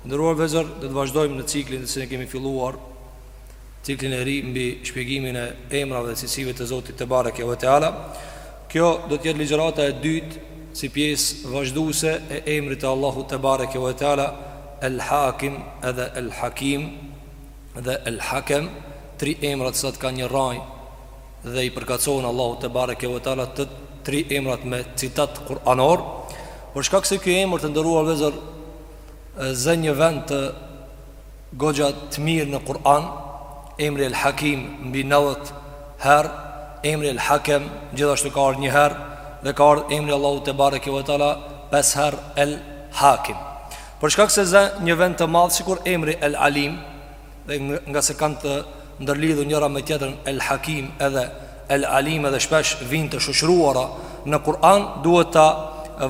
Të nderuar vëllezër, do të vazhdojmë në ciklin të cilin e kemi filluar, ciklin e ri mbi shpjegimin e emrave dhe cilësive të Zotit te bareke ve teala. Kjo do të jetë ligjërata e dytë si pjesë vazhduese e emrit të Allahut te bareke ve teala El Hakim edhe El Hakim dhe El Hakem, tri emra të cilat kanë një rraj dhe i përkatësohen Allahut te bareke ve teala të tri emrat me citat kuranor. Për shkak se ky emër të nderuar vëllezër zë një vend goxha të mirë në Kur'an, emri El Hakim mbi 90 herë, emri El Hakem gjithashtu ka ardhur një herë dhe ka ardhur emri i Allahut te bareke ve teala 5 herë El Hakim. Për shkak se zë një vend të madh sikur emri El Alim dhe nga se kanë të ndërlidhur njëra me tjetrën El Hakim edhe El Alim edhe shpesh vijnë të shoqëruara në Kur'an, duhet ta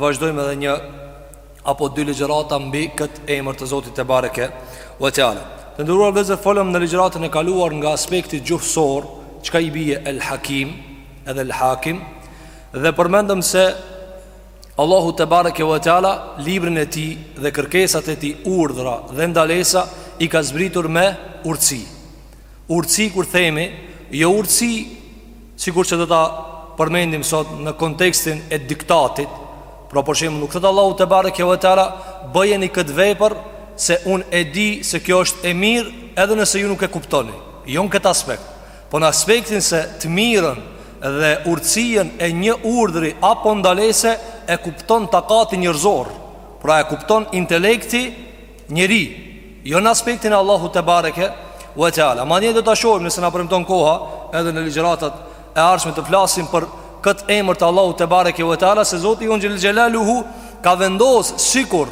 vazhdojmë edhe një apo dy ligjërata mbi këtë emër të Zotit te bareke ve teala. Të nderuar vëllezër, folëm në ligjëratën e kaluar nga aspekti gjuhësor, çka i bie El Hakim, edhe El Hakim dhe përmendëm se Allahu te bareke ve teala librin e tij dhe kërkesat e tij, urdhra dhe ndalesa i ka zbritur me urtësi. Urtësi kur themi, jo urtësi sikur që do ta përmendim sot në kontekstin e diktatit, pra për shembull nuk thotë Allahu te bareke ve teala bëjeni këtë vepër se unë e di se kjo është e mirë edhe nëse ju nuk e kuptoni. Jo në këtë aspekt, po në aspektin se të mirën dhe urtësien e një urdhri apo ndalese e kupton takati njerëzor. Pra e kupton intelekti njeriut, jo në aspektin e Allahut te bareke ve teala. Madje do ta shohim nëse na premton koha edhe në ligjëratat e ardhshme të flasim për këtë emër të Allahut te bareke ve teala se Zoti jonë xhele xhelaluhu ka vendos sikur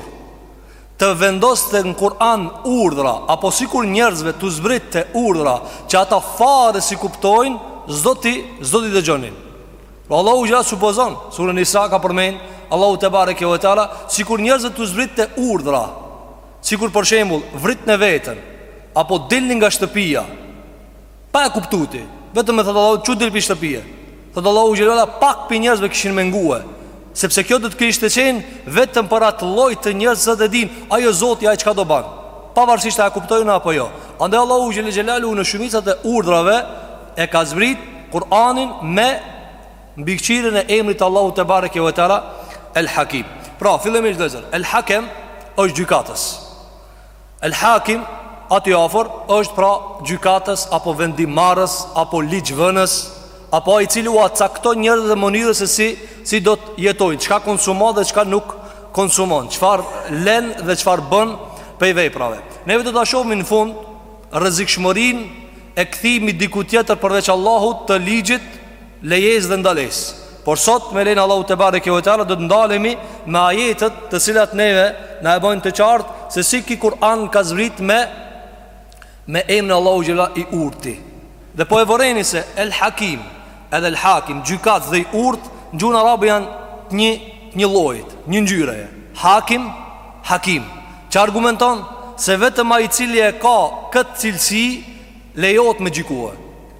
të vendoste në Kur'an urdhra apo sikur njerëzve t'u zbritte urdhra që ata fare s'i kuptojnë s'do t'i, s'do t'i dëgjonin Po Allahu xhele supozon, surën Nisa ka përmend, Allahu te bareke ve teala, sikur njerëzve t'u zbritte urdhra, sikur për shembull vritne veten apo dilni nga shtëpia. Pa e kuptu ti, vetëm me thënë Allahu çu dil pi shtëpie. Thotë Allahu xhele pak pi njerëzve kishin me ngu, sepse kjo do të kishte qenë vetëm për ata llojet e njerëzve që e dinë, ai o Zoti ai çka do ban. Pavarësisht a e kuptojnë apo jo. Andaj Allahu xhele xhelaluhu në shumicat e urdhrave E ka zbrit Kur'anin me mbikëqyrjen e emrit të Allahut tebareke ve teala El Hakim. Pra, fillimisht vëllezër, El Hakem është gjykatës. El Hakim aty afër është pra gjykatës apo vendimmarrës apo ligjvënës apo ai i cili ua cakton njerëzve mënyrën se si si do të jetojnë, çka konsumon dhe çka nuk konsumon, çfarë lën dhe çfarë bën prej veprave. Neve do ta shohim në fund rrezikshmërinë e kthimit diku tjetër përveç Allahut të ligjit, lejesë dhe ndalesë. Por sot me lejen e Allahut tebareke ve teala do të ndalemi me ajetet të cilat neve na e bëjnë të qartë se si ky Kur'an ka zbrit me me emrin e Allahut xhele i urti. Dhe po e vëreni se El Hakim Edhe el hakim, gjykatës dhe i urt, në gjuhën arabe janë të një, të një llojit, një ngjyreje. Hakim, hakim, që argumenton se vetëm ai i cili e ka këtë cilësi, lejohet me gjykue.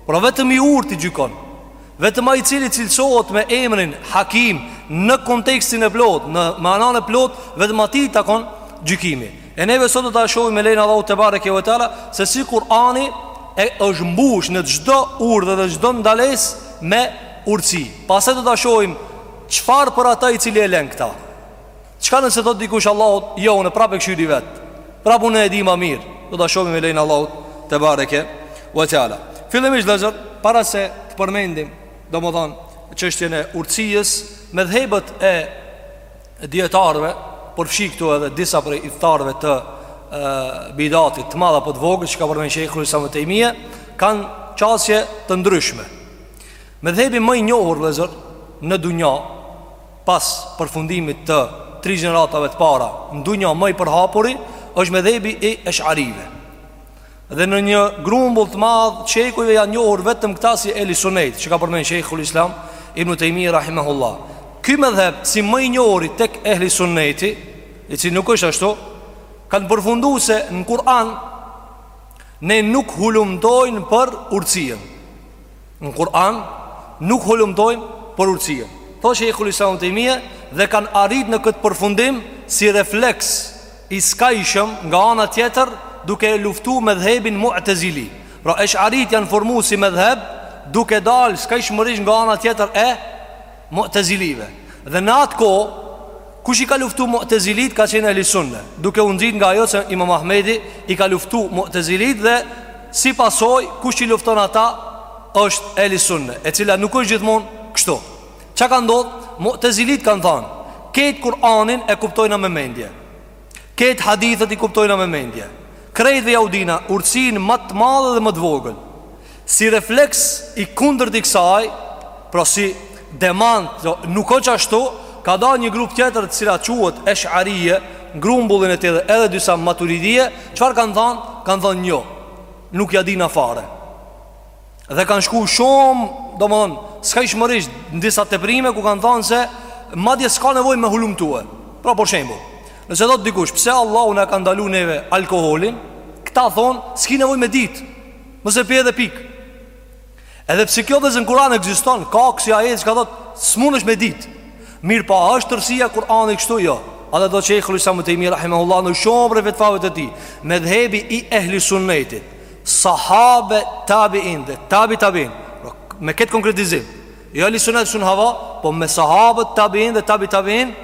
Pra vetëm i urti gjykon. Vetëm ai i cili cilësohet me emrin hakim në kontekstin e plotë, në manan e plotë, vetëm atij i takon gjykimi. E neve sot do ta shohim me lejen e Allahut tebareke ve teala se si Kur'ani e është mbush në çdo urdhër dhe çdo ndalesë me urtësi. Pastaj do ta shohim çfarë për ata i cili e lën këta. Çka nëse thotë dikush Allahut, jo unë prapë e kqyri vet. Prapë unë e di ma mirë. Do ta shohim me lejen e Allahut tebareke ve teala. Fillimisht vëllezër para se të përmendim domethënë çështjen e urtësisë medhhebet e dijetarëve, përfshi këtu edhe disa prej ithtarëve të e, bidatit të madh apo të vogël, që ka përmend Shejhul Islam Ibn Tejmije, kanë qasje të ndryshme. Medhhebi më i njohur, vëllezër, në dunja, pas përfundimit të tri gjeneratave të para, në dunja më i përhapuri, është medhhebi i esharive. Dhe në një grumbull të madh shekujve janë njohur vetëm këta si Ehli Sunneti, që ka përmend Shejhul Islam Ibn Tejmije rahimahullah. Ky medhheb si më i njohuri tek Ehli Sunneti, i cili nuk është ashtu, kanë përfundu se në Kur'an ne nuk hulumtojmë për urtësinë. Në Kur'an nuk hulumtojmë për urtësinë. Thotë Shejhul Islam Ibn Tejmije dhe kanë arrit në këtë përfundim si refleks i skajshëm nga ana tjetër duke e luftu medhhebin mu'tezili pra esharit janë formu si medhheb duke dal skajshmërish nga ana tjetër e mu'tezilive dhe në atë kohë kush i ka luftu mu'tezilitë ka qenë ehli sunne duke u nxit nga ajo që imam Ahmedi i ka luftu mu'tezilitë dhe si pasojë kush i lufton ata është ehli sunne e cila nuk është gjithmonë kështu Çka ka ndodhë? Mu'tezilit kanë thanë, Krejt Kur'anin e kuptojna me mendje. Krejt hadithet i kuptojna me mendje. Krejtve jau dina urtësinë ma të madhe dhe ma të vogël. Si refleks i kundërt i kësaj, pra si demant, jo, nuk është ashtu, ka dalë një grup tjetër të cilat quhet Esh'arije, në grumbullin e tij edhe disa Maturidije, çfarë kanë thanë? Kanë thanë jo. Nuk ja dina fare. Dhe kanë shku shumë, domethënë, skajshmërisht në disa teprime ku kanë thanë se madje s'ka nevojë me hulumtue. Pra për shembull, nëse thotë dikush, pse Allahu na e ka ndalu neve alkoholin, këta thonë, s'ki nevojë me ditë, mos e pi edhe pikë. Edhe pse kjo n'Kuran ekziston, ka kësi ajete ku thotë, s'munesh me ditë. Mirëpo, po, a është tërësia e Kuranit kështu jo. E thotë shejhul islam Ibn Tejmije, rahimahullah, në shumë prej fetvave të tij, medhhebi i ehli sunnetit, Sahabe tabiin dhe tabi tabiin pra, Me këtë konkretizim Jo ehli sunet sun hava Po me sahabët tabiin dhe tabi tabiin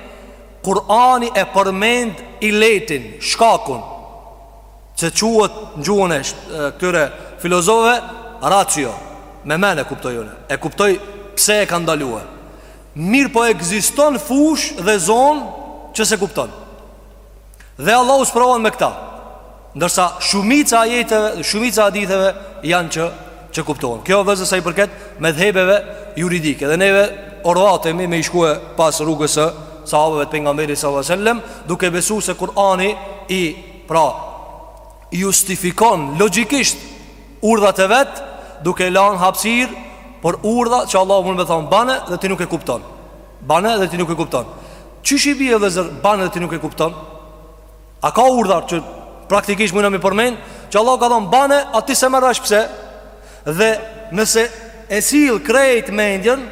Kurani e përmend iletin Shkakun Që quhet në gjuhën e këtyre filozofëve Racio Me mend e kuptoj une E kuptoj pse e ka ndalue Mirëpo ekziston fushë dhe zonë Që s'e kupton Dhe Allahu sprovon me këta Ndërsa shumica e ajeteve Shumica e haditheve janë që Që kuptohen Kjo vllezër sa i përket medhhebeve juridike Dhe neve orvatemi me i shkue pas rrugës së Sahabëve të pejgamberit salallahu alejhi ve selem Duke besu se Kurani i Pra Justifikon logjikisht Urdhrat e vet Duke lanë hapësirë Për urdhra që Allahu mund me thonë bane Dhe ti nuk e kupton Bane dhe ti nuk e kupton Qysh i bie vllezër bane dhe ti nuk e kupton A ka urdhër që praktikisht mujna m'i përmend Që Allahu ka thonë bane a ti s'e merr vesh pse Dhe nëse e sill krejt mendjen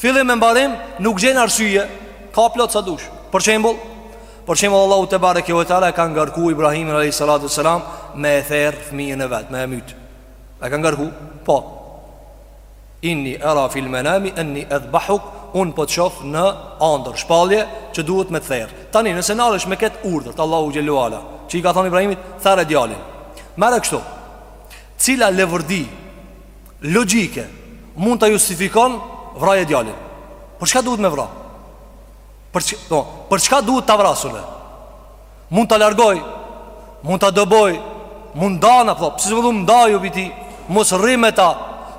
Fillim e mbarim nuk gjen arsye Ka plot sa dush Për shembull Për shembull Allahu tebareke ve teala e ka ngarku Ibrahimin a.s. Me e therë fëmijën e vet Me e mytë A e ka ngarku Po Inni era fil menami enni edhbahuk Unë po të shof në andërr Shpallje që duhet me të therë Tani nëse nalesh me ketë urdhër të Allahut xhel-le ve ala Që i ka thonë Ibrahimit There djalin Merre kështu Cila leverdi Logjike Mund ta justifikon Vraje djalin Për çka duhet me vra Për, që, no, për çka duhet ta vras unë Mund ta largoj, mund ta dëboj, mund ndahna, po pse s'më thu ndaju pi tij, mos rri me ta.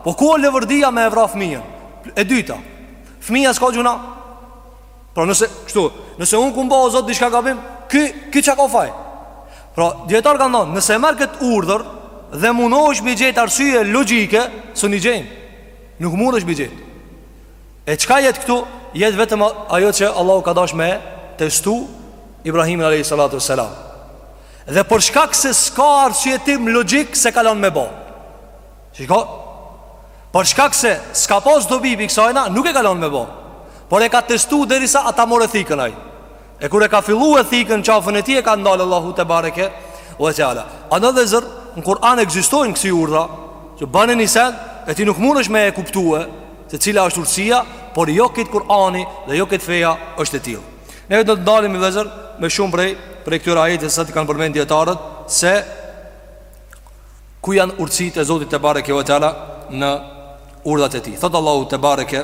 Po ku është leverdia me e vra fëmijën? E dyta. Fëmija s'ka gjynah. Pra nëse kështu, nëse unë kom ba o zot diçka gabim, ky ky çka ka faj. Pra dijetarët kanë thënë, nëse e merr kët urdhër dhe mundohesh me i gjet arsye logjike, s'un e gjen. Nuk mundesh me i gjet. E çka jet këtu, jet vetëm ajo që Allahu ka dash me e testu Ibrahimin a.s. Dhe për shkak se s'ka arsyetim logjik s'e ka lon me bo Shiko Për shkak se s'ka pas dobi pi kësajna nuk e ka lon me bo Por e ka testu derisa ta marrë thikën ai E kur e ka fillue thikën qafën e tij e ka ndalë Allahu tebareke ve teala Ani vëllezër në Kur'an ekzistojnë kësi urdhra Që bane një send E ti nuk mundesh me e kuptue Se cila është urtësia Por jo krejt Kur'ani dhe jo krejt feja është e tillë Neve do të ndalemi vëllezër Me shumë prej Prej këtyre ajete siç i kanë përmend dijetarët Se Ku janë urtësitë e Zotit tebareke ve teala Në urdhrat e tij Thotë Allahu tebareke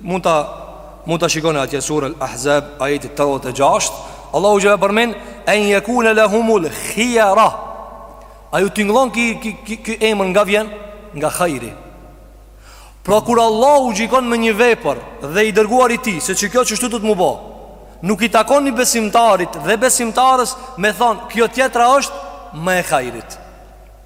Mund ta mund ta shikoni atje sura Al-Ahzab ajeti 36. Allahu xhel-le përmend en jekune lehumul hijera. A ju tingëllon ky, ky, ky, ky emër nga vjen? Nga hajri Pra kur Allahu gjykon me një vepër dhe i dërguari i tij Se qekjo qështu duhet m'u bo Nuk i takon një besimtarit dhe besimtarës Me thonë kjo tjetra është më e hajrit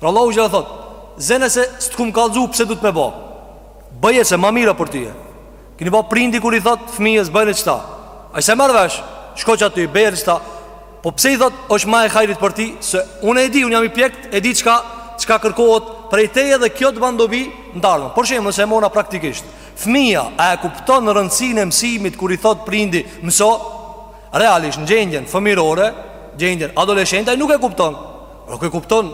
Pra Allahu xhel-le thot Zene se s't'kum kallzu pse duhet me bo Bëje se ma mira për tyje Keni pa prindi kur i thot fëmijës bëne qëta Ai s'e merr vesh Shko qaty, bëne qëta Po pse i thot është ma e hajrit për ty Se unë e di, unë jam i pjekt E di çka, çka kërkohet Prej teje dhe kjo të ban dobi në t'ardhmen Për shembull nëse e marrim praktikisht Fëmija, a e kupton rëndësinë e mësimit Kur i thot prindi mëso Realisht në gjendjen fëmijërore Gjendjen adoleshente ai nuk e kupton Nuk e kupton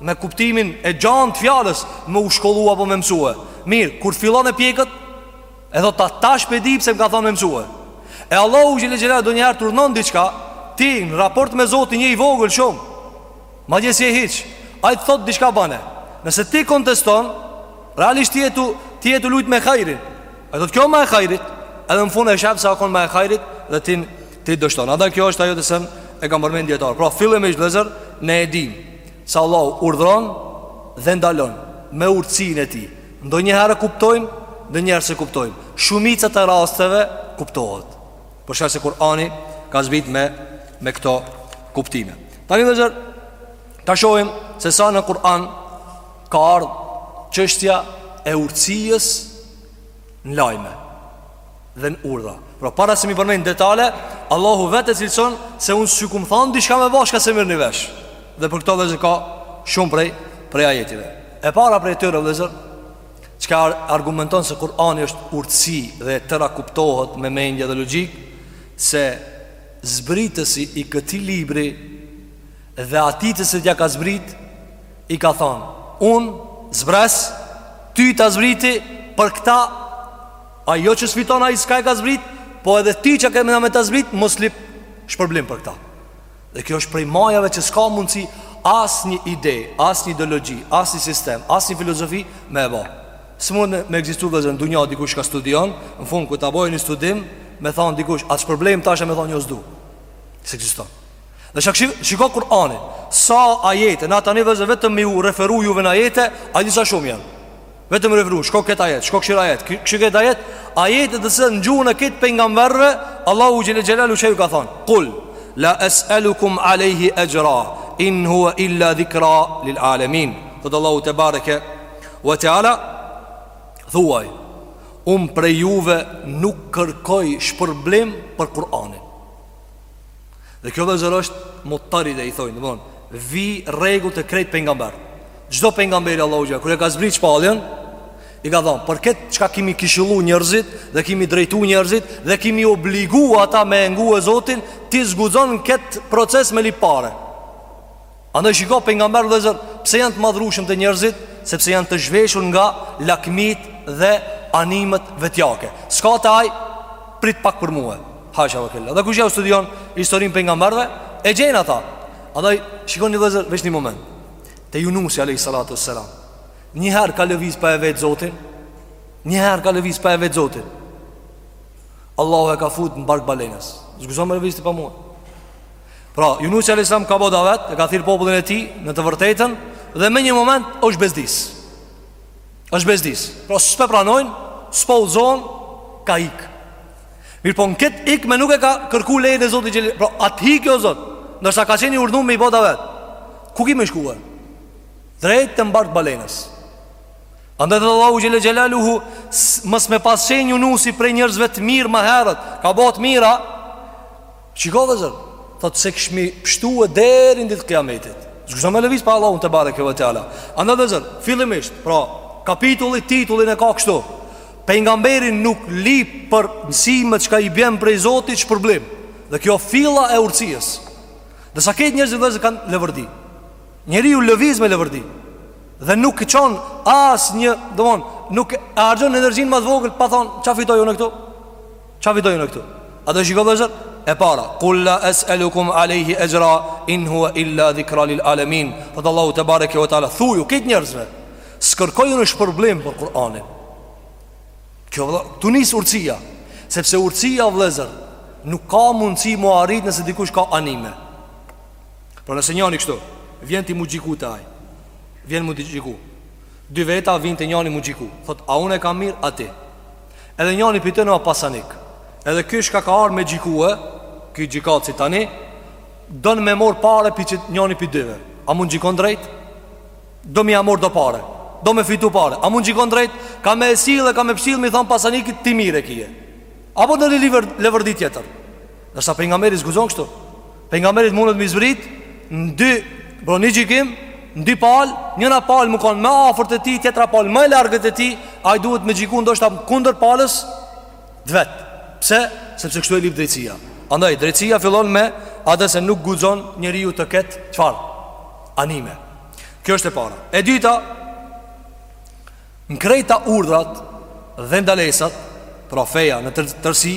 me kuptimin e gjan të fjalës me u shkollu apo me mësue. Mirë, kur fillon e pjeket, e thot ta tash pe di pse më ka thonë me mësue. E Allahu xhel-le xhelal ndonjëherë t'urdhnon diçka, ti në raport me Zotin je i vogël shumë. Madje si e hiç. Ai të thot diçka bane. Nëse ti konteston, realisht ti je tu lujt me hajrin. Ai thot kjo ma e hajrit. Edhe në fund e shef se ka kon ma e hajrit dhe ti Ti dështon. Andaj kjo është ajo të cilën e kanë përmend dijetarët. Pra fillimisht vëllezër ne e dim se Allahu urdhron dhe ndalon me urtësinë e tij. Ndonjëherë e kuptojmë, ndonjëherë s'e kuptojmë. Shumica e rasteve kuptohet. Për shkak se Kur'ani ka zbrit me me këto kuptime. Tani vëllezër ta shohim se sa në Kur'an ka ardhë çështja e urtësisë në lajme. dhe në urdhna Pra para se m'i përmend detale Allahu vetë e cilëson se unë s'ju kam thanë Diçka me ba çka s'e merrni vesh Dhe për këto vllezër ka shumë prej, prej ajeteve E para prej tyre vllezër Çka argumenton se Kur'ani është urtësi Dhe e tëra kuptohet me mendje dhe logjikë Se zbritësi i këtij libri Dhe atij të cilit ia ka zbrit I ka thanë Unë zbres Ty ta zbriti për këta Ai jo që s'fiton ai çka e ka zbrit, po edhe ti që kam me ta zbrit mos lip shpërblim për këtë. Dhe kjo është prej majave që s'ka mundësi asnjë ide, asnjë ideologji, asnjë sistem, asnjë filozofi me e ba. S'mund me ekzistu vllezër, n'dunja dikush ka studion, në fund, kur ta bojë një studim, me thonë dikush, atë shpërblim tash e me thonë një jo s'du. S'ekziston. Dhe shak shiko, shiko Kur'anin, sa ajete, na tani vllezër vetëm me u referu juve në ajete, a di sa shumë janë. Vetëm referu, shko këtë ajet, shko kshyr ajet, kshyr këtë ajet, ajete të cilat në gjuhën e krejt pejgamberve, Allahu Xhele Xhelaluhu ju ka thonë, kul, la es'elukum alejhi exhra, in hua illa dhikra lil alemin, thotë Allahu tebareke wa teala, thuaj, unë prej juve nuk kërkoj shpërblim për Kur'anin. Dhe kjo vllezër është mutaride i thojnë Domethon Vi rregull te krejt pengamber Çdo pengamber Allahu xhele Kur e ka zbrit shpaljen I ka thonë Për këtë çka ki me i këshillu njërzit Dhe ki me i drejtu njërzit Dhe ki me i obligu ata me e ngue Zotin Ti s'guxon këtë proces me lip pare Andaj shiko pejgamber vëllazër, pse janë të madhrushëm te njerëzit, sepse janë të zhveshur nga lakmitë dhe animet vetjake. S'ka te ai prit pak për mua. Hasha wa kella. Dhe kush jau studion historinë pejgamberëve, e gjen ata. Andaj shikoni vëllazër veç një moment. Te Yunusi alayhi salatu wassalam. Një herë ka lëviz pa e vet Zotin, një herë ka lëviz pa e vet Zotin. Allahu e ka fut në bark balenës S'guxon me lëviz ti pa mua Pra, Junusi alejhi selam ka bo davet E ka thirrë popullin e tij në të vërtetën Dhe me një moment është bezdis është bezdis Pra, s'po e pranojnë, s'po u zon Ka ik Mirëpo në këtë ikme nuk e ka kërku lejen e Zotit xhele Pra, a të hik o Zot Nërsa ka qenë i urdhnum me i bo davet Ku ki me shkue? Drejt te n'bark balenës Andaj dhe Allahu Xhele Xhelaluhu Mos me pas qenë Junusi prej njërzve të mirë më herët Ka bo të mira Shiko vllezër Thotë s'e kishmi pështue deri n'ditë kiametit S'guxo me lëviz pa Allahu tebareke ve teala Andaj vllezër Fillimisht Pra kapitulli titullin e ka kështu Për nga mberi nuk lip për mësime çka i bjen prej Zotit shpërblim Dhe kjo filla e urtësisë Dhe saktë njërzit vllezër kanë leverdi Njeriu lëviz me leverdi Dhe nuk e çon as një, domthon, nuk e harxhon energjinë më të vogël pa thon çfarë fitoj unë këtu? Çfarë fitoj unë këtu? Andaj shiko vllezër. E para, kul la es'elukum alayhi ajra in huwa illa dhikra lil alamin. Thot Allahu tebareke ve teala. Thuju krejt njerëzve, s'kërkoj unë shpërblim për Kur'anin. Kjo vëlla, ktu nis urtësia, sepse urtësia vëllezër nuk ka mundësi mu arrit nëse dikush ka anime. Por nëse njani kështu Vjen ti mu gjiku te ai Vjen mu gjiku Dy veta vijnë te njani mu gjiku Thot a unë e kam mirë a ti Edhe njani prej tyne pasanik Edhe ky çka ka ardh me gjiku Ky gjikatësi tani Don me marr pare prej njani prej dyve A mund gjikon drejt Do me ia marr do pare Do me fitu pare A mund gjikon drejt Ka me e sill e ka me pshtill Me i thon pasanikit ti mirë e kie Apo ndonjë leverdi tjetër Ndërsa pejgamberi s'guxon kështu Pejgamberit mundet mi zbrit në dy Pra një gjikim Në dy pal Njëna pal me konë më e afërt e tij Tjetra pal më e largët e tij Ai duhet me gjiku ndoshta kundër palës t'vet Pse? Sepse kështu e lyp drejtsia Andaj, drejtsia fillon me Ate se nuk guxon njeriu të ketë Çfarë? Anime Kjo është e para E dyta Në krejta urdhrat Dhe ndalesat Pra feja në tërësi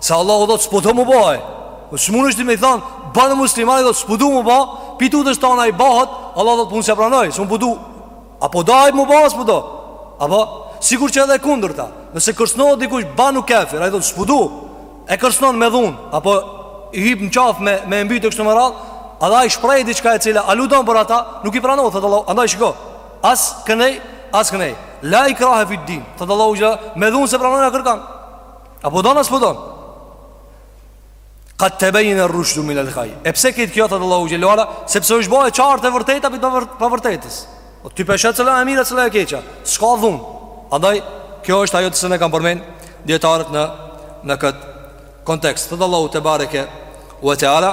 Se Allahu thotë s'po do mu ba po S'munesh ti me i thanë Banu musliman ai thotë s'po du mu ba Pi tutës tana ai bahet Allahu thotë unë s'e pranoj S'un po do Apo do ai mu ba s'po do Apo Sikur që edhe e kundërta Nëse kërcënohet dikush banu kafir Ai thotë s'po du E kërcënohet me dhunë Apo I hip në qafë me, me mbyt e kështu me radhë Edhe ai shpreh diçka e cila Aludon për ata Nuk i pranohet Thotë Allahu Andaj shiko As këndej As këndej La ikrahe fid-din Thotë Allahu Me dhunë s'e pranoj askërkan A po don, a s'po don Kad tebejjene rrushdu minel gajj E pse krejt kjo, thotë Allahu Xhel-le ve ala Sepse është ba e qartë e vërteta prej të pavërtetës O tu u pa cila e mira cila e keqja S'ka dhunë Andaj, kjo është ajo të cilën e kanë përmend Dijetarët në, në këtë kontekst Thotë Allahu tebareke Ve teala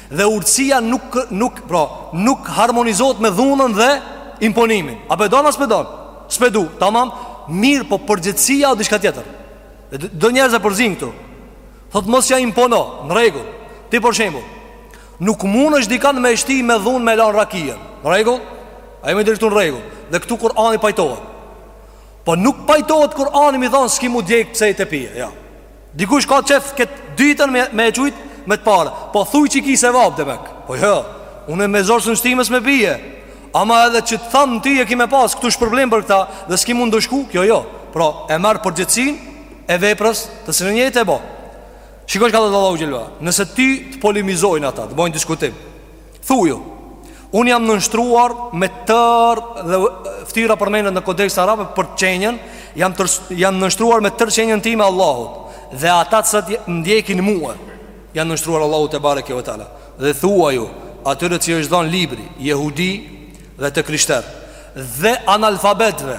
Dhe urtësia nuk nuk pra nuk harmonizohet me dhunën dhe imponimin. A po don a s'po don? S'pe du. Tamam, mirë, po përgjegjësia o diçka tjetër. Dhe do njerëz e përzijnë këtu. Thot mos ja impono, në rregull. Ti për shembull, nuk mundesh ti dikan me e shti me dhunë me lan rakien. Në rregull? A jemi deri tu n'rregull? Dhe këtu Kur'ani pajtohet. Po nuk pajtohet Kur'ani me thon s'ki mu djeg pse je tu e pi, jo. Dikush ka qejf këtë dytën me, me e qujtë me të parën Po thuj që ki sevap demek Po jo, unë me zor s'un t'shti mos me pi Ama edhe që të tham ti e ki me pasë Këtu shpërblim për këta dhe s'ki mu ndëshku Kjo jo, pra e merr përgjegjësinë e veprës të cilën je tu e bo Shiko çka thotë Allahu Xhel-le ve ala Nëse ty të polemizojnë ata, të bojnë diskutim Thuaju, unë jam nënshtruar me tërë dhe ftyra përmendet në kontekst arabe për qenjen, jam, tër, jam nënshtruar me tërë qenjen time Allahut, dhe ata të cilët ndjekin mue, janë nënshtruar Allahut tebareke ve teala. Dhe thuaju, atyre që është dhanë libri, jehudi dhe të krishter, dhe analfabetve,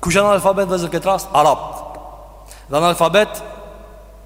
kush janë analfabetve në këtë rast? Arabt. Dhe analfabet,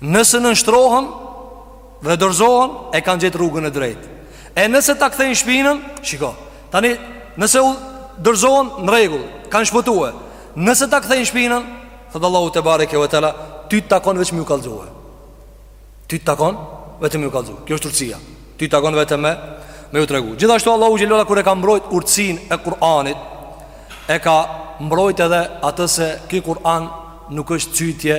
Nëse nënshtrohen dhe dorëzohen, e kanë gjetë rrugën e drejtë. E nëse ta kthejnë shpinën, shiko. Tani, nëse u dorëzohen në rregull, kanë shpëtuar. Nëse ta kthejnë shpinën, thot Allahu tebareke ve teala, ty të takon veç me ju kallzue. Ty të takon veç me ju kallzu. Kjo është urtësia. Ty të takon vetëm me ju tregu. Gjithashtu Allahu xhelala kur e ka mbrojt urtësinë e Kur'anit, e ka mbrojt edhe atë se ky Kur'an nuk është cytje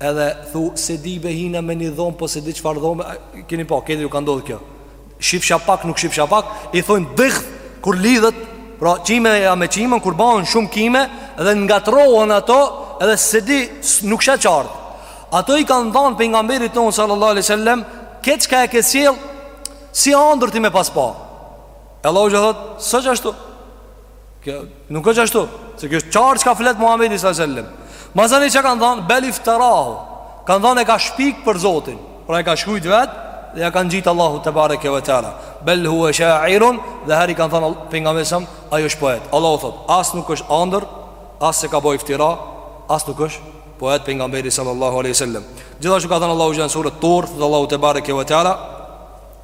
Edhe thu se di be hina me një dhomë Po se di çfar dhome Keni pa, keni ju ka ndodhë kjo Shifsha pak, nuk shifsha pak I thojnë dighth, kur lidhet Pra qimja me qimen, kur bahen shumë qime Edhe ngatrrohen ato Edhe se di, nuk sheh qartë Ato i kanë thanë pejgamberit tonë Sallallahu alejhi ve sallem Këtë çka e ke sjell Si andër ti me pas pa E Allahu po thot, s'osht ashtu Kjo nuk është ashtu, se kjo është qartë çka flet Muhamedi sallallahu alaihi wasallam. Masanej çka kanë thënë, bel iftarahu. Kanë thënë e ka shpik për Zotin, pra e ka shkruajt vet dhe ja ka ngjitë Allahut tebareke ve teala. Bel huwa sha'irun, dhe hari kanë thënë pejgamberi se ai është poet. Allahu thot, as nuk është ëndër, as se ka bë iftira, as nuk është poet pejgamberi sallallahu alaihi wasallam. Gjithashtu ka thënë Allahu në sura Tur, dhe Allahu tebareke ve teala.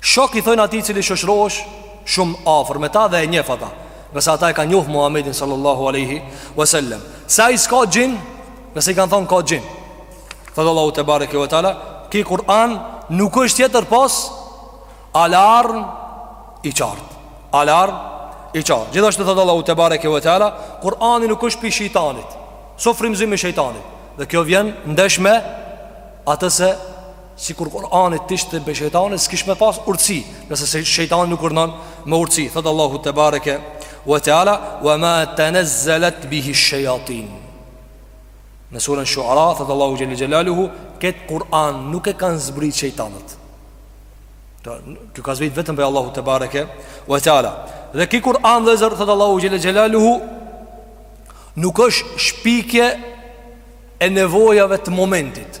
Shok i thojnë atij cili shoqërohesh shumë afër me ta dhe e njef ata Ngase ata e kanë njohë Muhammedin sallallahu aleyhi wasallam Se ai s'ka xhin Ngase i kanë thonë ka xhin Thotë Allahu tebareke ve teala Ky Kur'an nuk është tjetër pos Alarm i qartë Alarm i qartë Gjithashtu thotë Allahu tebareke ve teala Kur'ani nuk është pej shejtanit S'o frymzim i shejtanit Dhe kjo vjen ndesh me atë se Sikur Kur'ani të ishte pej shejtanit, s'kish me pas urtsi, ngase shejtani nuk urdhnon me urtsi. Thotë Allahu tebareke wa teala, wa ma tenezzelet bihi shejatin. Në suren Shuara, thotë Allahu xhele xhelaluhu, këtë Kur'an nuk e kanë zbrit shejtanët. Kjo ka zbrit vetëm prej Allahut tebareke wa teala. Dhe ky Kur'an vllezër, thotë Allahu xhele xhelaluhu, nuk është shpikje e nevojave të momentit.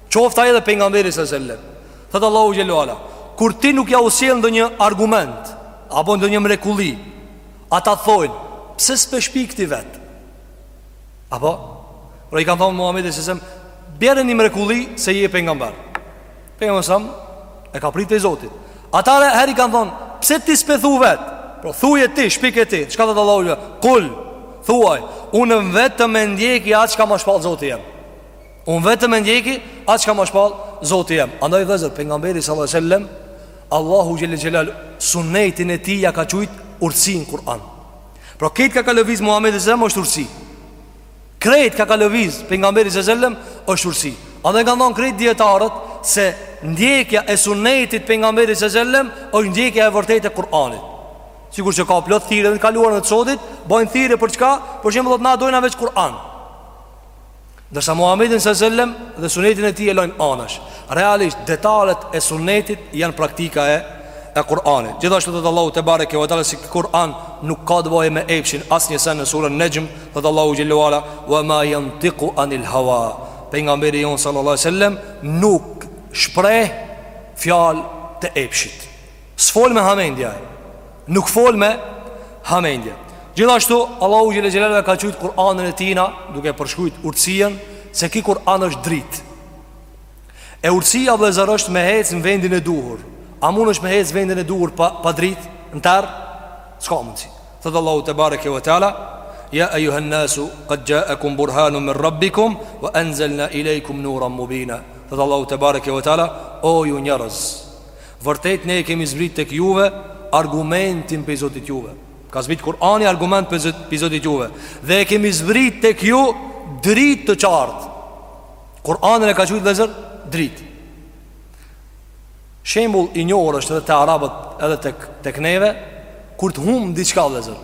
Qoftë ai dhe pejgamberi sallallahu alajhi wasallam. Thot Allahu xhelle ve ala, kur ti nuk jau sjell ndonjë argument apo ndonjë mrekulli, ata thonë, pse s'pe shpik ti vet? Apo, pra i kanë thonë Muhamedit sallallahu alajhi wasallam, bjere një mrekulli se je pejgamber. Pejgamberi sallallahu e ka pritë prej Zotit. Atëherë i kanë thonë, pse ti s'pe thu vet? Po thuje ti, shpike ti. Çka thot Allahu xhelle ve ala? Kul, thuaj, unë vetëm e ndjeki atë çka më shpall Zoti jem. Unë vetëm e ndjeki atë çka më shpall Zoti jem Andaj vllezër, pejgamberi sallallahu alejhi ve sellem Allahu xhelle xhelal Sunetin e tij ja ka qujt urtësi në Kur'an Pra krejt ka ka lëviz Muhammed alejhi selam është urtësi Krejt ka ka lëviz pejgamberi sallallahu alejhi ve sellem është urtësi Andaj kanë thonë krejt dijetarët Se ndjekja e sunetit pejgamberi sallallahu alejhi ve sellem është ndjekja e vërtetë e Kur'anit Sikurse ka plot thirrje në t'kaluarën e të sodit, bojnë thirrje për çka? Për shembull, na dojna veç Kur'an. Ndërsa Muhammedin sallallahu alejhi ve sellem dhe sunetin e tij e lojnë anash Realisht detalet e sunetit janë praktika e e Kur'anit Gjithashtu thot Allahu tebareke ve teala se ki Kur'an nuk ka të bëjë me epshin Asnjë sen në suren Nexhm thot Allahu xhelle ve ala Wa ma jantiku anil hawa Pejgamberi jonë sallallahu alejhi ve sellem nuk shpreh fjalë të epshit S'fol me hamendje ai. Nuk fol me hamendje. Gjithashtu Allahu xhelle xhelal e ka qujt Kur'anin e tina, duke përshkrujt urtësinë se ki Kur'an është dritë. E urtësia vllezër është me hec në vendin e duhur. A mundesh me hec vendin e duhur pa pa dritë? Në terr? S'ka mundsi. Thot Allahu tebareke ve teala, ya ayuha nasu qad ja'akum burhanun min rabbikum wa anzalna ilaykum nuran mubina. Thot Allahu tebareke ve teala, o ju njerëz, Vërtet ne e kemi zbrit tek juve argumentin prej Zotit juve. Ka zbrit Kur'ani argument prej Zotit juve dhe e kemi zbrit tek ju dritë të qartë. Kur'anin e ka qujt vllezër dritë. Shembull i njohur është edhe te arabët edhe tek tek neve kur të humb diçka vllezër.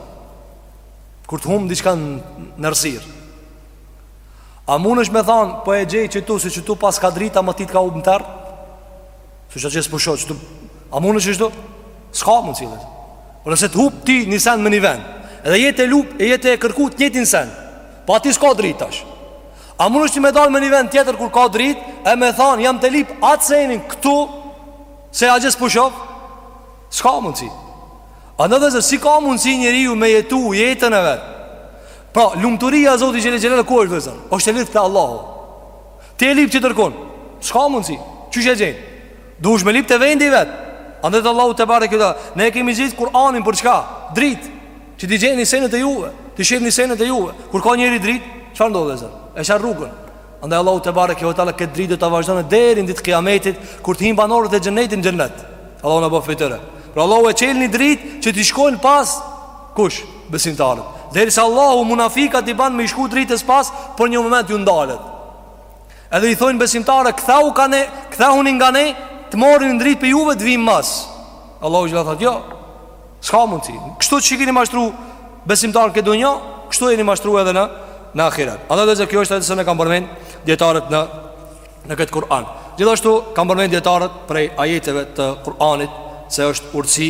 Kur të humb diçka n'errsirë. A mundesh me thanë, po e gjej qëtu, se qëtu paska dritë, ama ty të ka hup n'terr? Se qatje s'po shof qëtu... A munesh qështu? S'ka mundsi vllezër Por nëse të hup ty një sen n'një ven Edhe je t'e lyp e je t'e kërku të njëtin sen Po aty s'ka dritë tash A munesh ti me dal n'një ven tjetër kur ka dritë E me than jam t'e lyp atë senin këtu Se atje s'po shof S'ka mundsi Andaj vllezër si ka mundsi njeriu me jetu jetën e vet Pra lumturia Zoti xhelle xhelal ku është vllezër është e lidhë te Allahu Ti e lip që kërkon S'ka mundësi Qysh e gjen Duhesh me lip te vendi vet Andaj Allahu tebareke ve teala Ne e kemi zbrit Kur'anin për çka Dritë Që t'i gjeni senet e juve T'i shihni senet e juve Kur ka njeri dritë Çfarë ndodh vllezër E sheh rrugën Andaj Allahu tebareke ve teala Këtë dritë do ta vazhdon Deri n'ditë kiametit Kur të hinë banorët e xhenetit n'xhenet Allahu na bëftë fitore Pra Allahu e çel një dritë Që t'i shkojnë pas Kush? Besimtarët. Derisa Allahu munafikat i ban me i shku dritës pas, për një moment u ndalet. Edhe i thonë besimtarëve, kthehu kah ne, ktheuni nga ne, të marrim dritë prej juve të vim mas. Allahu u thotë, jo. S'ka mundsi. Kështu që keni mashtru besimtarët këtë dunja, kështu jeni mashtru edhe në në ahiret. Andaj dhe kjo është edhe se ne kanë përmend dietarët në në këtë Kur'an. Gjithashtu kanë përmend dietarët prej ajeteve të Kur'anit se është urtësi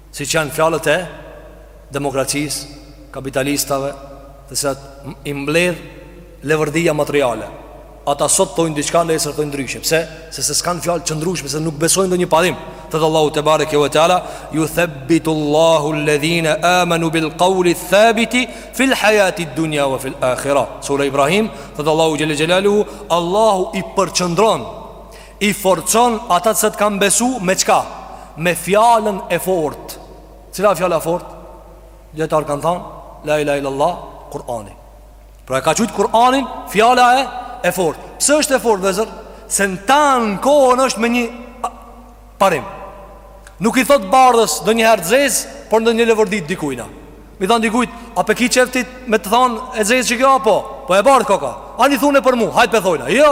Siç janë fjalët e demokracisë, kapitalistave, të cilat i mbledh leverdia materiale. Ata sot thojnë diçka, nesër thojnë ndryshe. Pse, se se s'kanë fjalë të qëndrueshme, se nuk besojnë ndonjë parim. Thotë Allahu tebareke ve teala, juthebbitu Allahu ledhine amanu bil kauli thabiti fil hajati dunja vë fil akhira. Sura Ibrahim, thotë Allahu xhele xhelaluhu, Allahu i përqendron I forcon ata që kanë besu me çka? Me fjalën e fort Cila fjalë e fort? Dijetarët kanë thanë La ilahe ila Allah, Kur'ani Pra e ka qujt Kur'anin fjala e, e fort Pse është e fort vllezër? Se në tanë kohën është me një parim Nuk i thot bardhës ndonjëherë e zezë Për ndonjë leverdi t'dikujna Me i thanë dikujt, a pe ki qejf ti me të thanë e zezë që kjo a po? Po e bardhë koka Ani thuje për mu, hajt pe thojna Jo,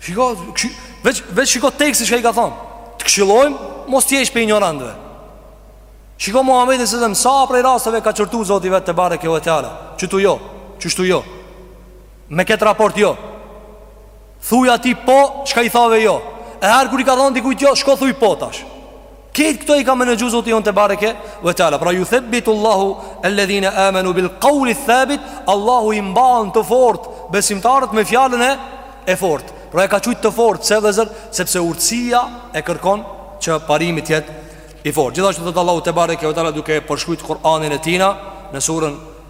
Shiko, veç, veç shiko teksti çka i ka thonë Të këshilojmë, mos t'jesh prej injorantëve Shiko Muhammedin s.a.v.s., sa prej rasteve ka qortu Zoti vetë tebareke ve teala Qëtu jo, qështu jo Me ketë raport jo Thuj atij po, çka i the jo E herë kur i ka thonë dikujt jo, shko thuj po tash Këtë këto i ka menaxhu Zoti jonë tebareke ve teala. Pra juthabbitu Allahu alladhina amanu bil qawli thabit, Allahu i mban të fort besimtarët me fjalën e e fort. Pra e ka qujt të fort vllezër sepse urtësia e kërkon që parimi të jetë i fort. Gjithashtu thot Allahu tebareke ve teala duke përshkruajt Kur'anin e tina në surën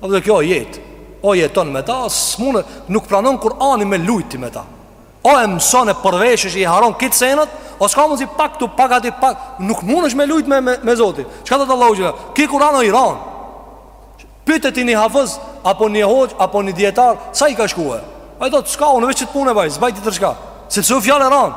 O dhe kjo jet O jeton me ta S'mune Nuk pranon Kur'ani me lujt ti me ta O e mëson e përvetëson e i harron këto senet O s'ka mundsi pak këtu pak aty pak Nuk mundesh ti me lujt me, me, me zotin Çka thotë Allahu xhele Ky Kur'an o i ran Pyete ti një hafëz Apo një hoxhë Apo një dijetar Sa i ka shkue Ai thotë s'ka unë veç qet punë baj Zbaj ti të rëshka Sepse o fjalë e ran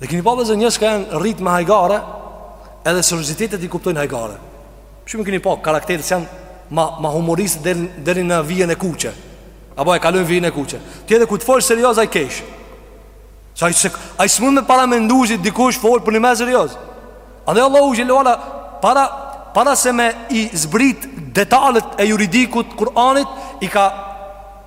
Dhe keni pa vllezër njerëz që janë rrit me hajgare Edhe seriozitetet i kuptojnë hajgare Shumë keni pa karakteret që janë ma, ma humorist deri në vijën e kuqe Apo e kalojnë vijën e kuqe Ti edhe kur t'folsh serioz ai qesh Se ai s' ai s'mun me paramendu se dikush fol për nime serioz Andaj Allahu xhelle ve ala para, para se me i zbrit detalet e juridikut Kur'anit I ka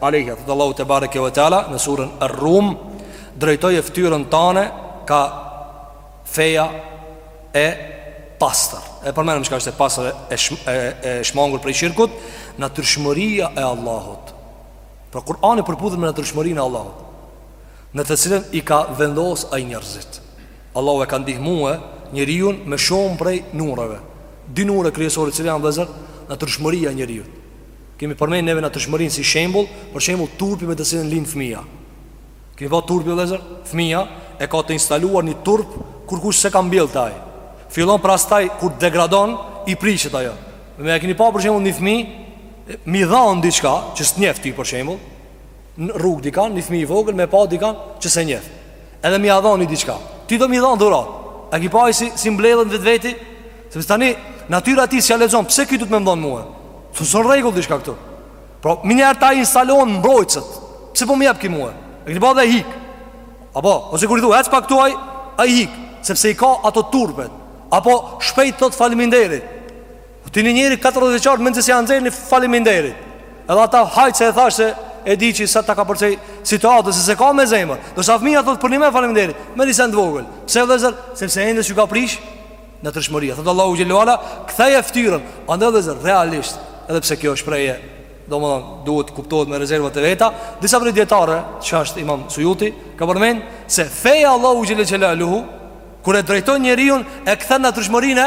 Alejha, thotë Allahu te bareke ve teala në surën Ar-Rum, drejtoje fytyrën tande ka feja e pastër. E përmendëm çka është e pastër e, shm, e, e shmangur prej shirkut, natyrshmëria e Allahut. Pra Kur'ani përputhet me natyrshmërinë e Allahut, në të cilën i ka vendos ai njerëzit. Allahu e ka ndihmuar njeriun me shumë prej nureve. Dy nure kryesore cila janë vllezër, natyrshmëria e njeriut. Kemi përmend neve natyrshmërinë si shembull Për shembull turpi me të cilin lind fëmija Keni pa turpin vllezër Fëmija e ka të instaluar një turp Kurkush s'e ka mbjell te ai Fillon mbrastaj kur degradon I prishet ajo Me e keni pa për shembull një fëmi Mi dhan diçka që s'e njeh ti për shembull Në rrugë dikan një fëmi i vogël Me pa dikan që s'e njeh Edhe me ia dhan diçka Ti do mi dhan dhuratë E ki pa si, si mbledhet n'vetveti Sepse tani Natyra e tij s'ia lejon Pse ky duhet me m'dhan mue S'osht n'rregull diçka këtu Pra menjëherë t'i instalon mbrojtjet Pse po mi jep ky mue E ki pa dhe hik Apo Ose kur i thue Hec pak këtu ai Ai hik Sepse i ka ato turpet Apo shpejt thot faliminderit Ti një njeri 40 vjeçar mezi se ia nxjerr një faleminderit. Edhe ata hajt se e tha se e di që ta ka përcjell situata se s'e ka me zemër. Ndërsa fëmia thot për nime faleminderit. Me një send të vogël. Pse vllezër? Sepse ende s'e ka prish natyrshmërinë. Thot Allahu xhelle ve ala, ktheje fytyrën. Andaj vllezër realisht, edhe pse kjo shprehje, domethënë duhet t'kuptohet me rezervat e veta, disa prej dijetarëve, siç është Imam Sujuti, ka përmend se feja e Allahut xhelle ve ala kur e drejton njeriun e kthen natyrshmërinë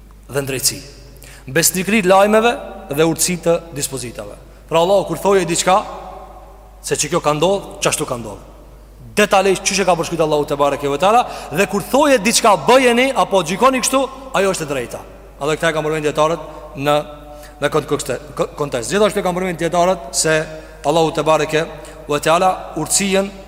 dhe n'drejtësi. N'besnikëri t'lajmeve dhe urtësi të dispozitave. Pra Allahu kur thotë diçka se që kjo ka ndodh, çashtu ka ndodh. Detalisht qysh e ka përshkruar Allahu te bareke ve teala dhe kur thotë diçka bëjeni apo gjykoni kështu, ajo është e drejta. Edhe këtë e kanë përmend dijetarët në në kontekst kontekst. Gjithashtu e kanë përmend dijetarët se Allahu te bareke ve teala urtësinë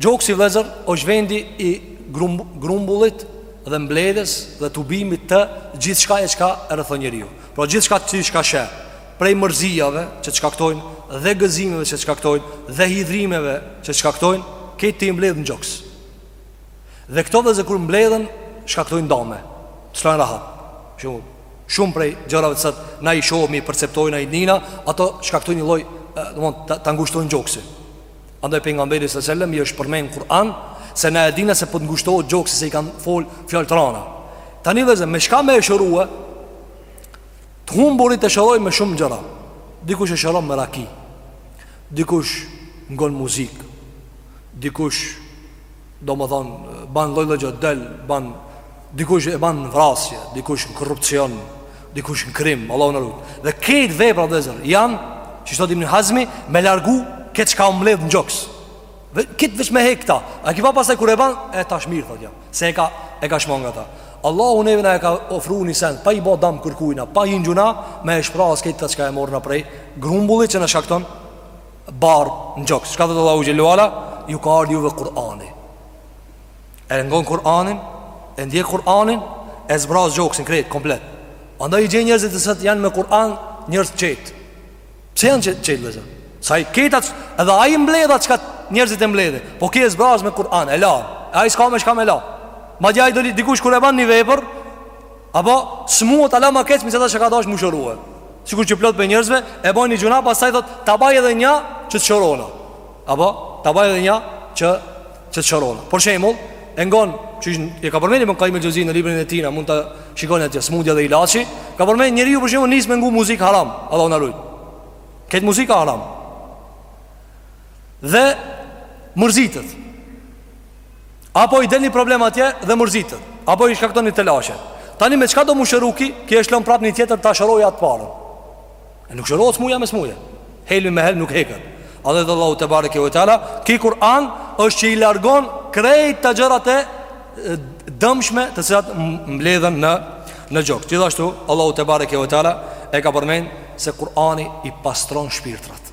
Gjoksi vëllezër është vendi i grumbullit dhe mbledhjes dhe tubimit të gjithçkaje çka e rrethon njeriun. Pra gjithçka ti çka sheh, prej mërzijave që të shkaktojnë dhe gëzimeve që të shkaktojnë dhe hidhrimeve që të shkaktojnë, krejt i mbledh në gjoks. Dhe këto vëllezër kur mbledhen shkaktojnë dame. S't'lan rahat. Shumë shumë prej gjërave që na i shohim, i perceptojna, i nina, ato shkaktojnë një lloj, domthonë ta, ta ngushtojnë gjoksin. Andaj pejgamberi sallallahu alajhi wasallam i është përmend Kur'an se na e dina se po të ngushtohet gjoksi se i kanë fol fjalë të rana. Tani vllezër me çka me e shërue? Të humburit e shërojnë me shumë gjëra. Dikush e shëron me raki. Dikush ngon muzik. Dikush domethën ban lloj lloj gjo del ban Dikush e ban në vrasje, dikush në korrupsion, dikush në krim, Allahu na ruajt. Dhe krejt veprat vllezër janë, që thotë Ibn Hazmi, me largu këtë çka u mbledh në gjoks. Dhe këtë veç me hek këta. A ki pa pastaj kur e ban, e tash mirë thotë jam. Se e ka e ka shmang ata. Allahu neve na e ka ofru një send, pa i bë dam kërkujna, pa hi n'gjynah, me e shpraz këtë çka e morrna prej grumbullit që na shkakton barrë në gjoks. Çka thotë Allahu xhelle ue ala, ju ka ardh juve Kur'ani. E ngon Kur'anin E ndjek Kur'anin E zbraz gjoksin krejt komplet Andaj i gjen njerëzit të cilët janë me Kur'an njerëz të qetë Pse janë të qetë, vllezër? Se ai këtë atë Edhe ai mbledh çka njerëzit e mbledhin Po ky e zbraz me Kur'an E lan E ai s'ka me çka me la Madje i del dikush kur e ban një vepër Apo s'mu ta la ma keq Me atë çka dash m'u shërue Sikur që plot prej njerëzve E bojn një gjynah pastaj thot Ta baj edhe nja që t'shërona Apo Ta baj edhe nja që që t'shërona. Për shembull, e ngon që e ka përmen Ibn Kajjim el-Xhevzi në librin e tij, mund ta shikoni atje, Smundja dhe ilaçi, ka përmen njeriu për shembull nis me ngu muzik haram, Allahu na ruajt. Këtë muzika haram. Dhe mërzitet. Apo i del ni problem atje dhe mërzitet. Apo i shkakton ni telashe. Tani me çka do m'u shëru ky, ky e lshon prapë një tjetër ta shërojë atë parën. E nuk shërohet smuja me smuje Helmi me helm nuk heket Edhe edhe Allahu tebareke ve teala Ky Kur'an është që i largon krejt ato gjërat e Dëmshme të cilat mbledhen në, në gjoks Gjithashtu Allahu tebareke ve teala E ka përmen se Kur'ani i pastron shpirtrat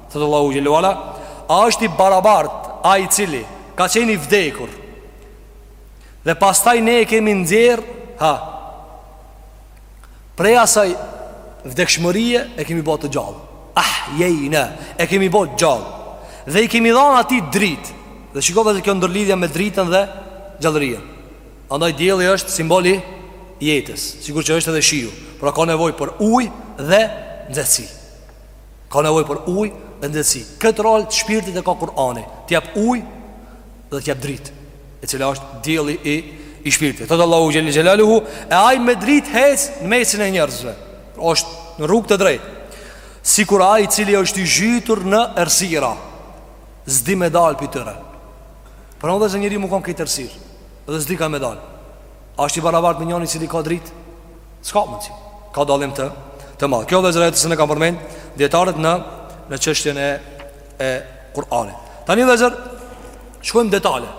Thotë Allahu xhelle ue ala A është i barabart Ai i cili Ka qenë i vdekur Dhe pastaj ne e kemi nxjerr Ha Prej asaj Vdekshmërie e kemi bo të gjall Ahjejna E kemi bo të gjall Dhe i kemi dhanë atij dritë Dhe shiko vllezër kjo ndërlidhja me dritën dhe Gjallërinë Andaj dielli është simbol i jetës Sikur që është edhe shiu Pra ka nevojë për ujë dhe nxehtësi Ka nevojë për ujë dhe nxehtësi Këtë rol të shpirtit e ka Kur'ani Të jep ujë dhe të jep dritë E cila është dielli i, i shpirtit Thotë Allahu xhelle xhelaluhu E ai me dritë hec në mesin e njerëzve pra është në rrugë të drejtë Sikur ai i cili është i zhytur në errësira S'di me dalë prej tyre Pra vllezër njeri me kanë krejt errësirë Dhe s'di kah me dalë A është i barabartë me njonin i cili ka dritë Ska mundësi. Ka dallim të madh. Kjo vëllezër se ne kanë përmend dijetarët në në çështjen e e Kur'anit. Tani vëllezër shkojmë detale.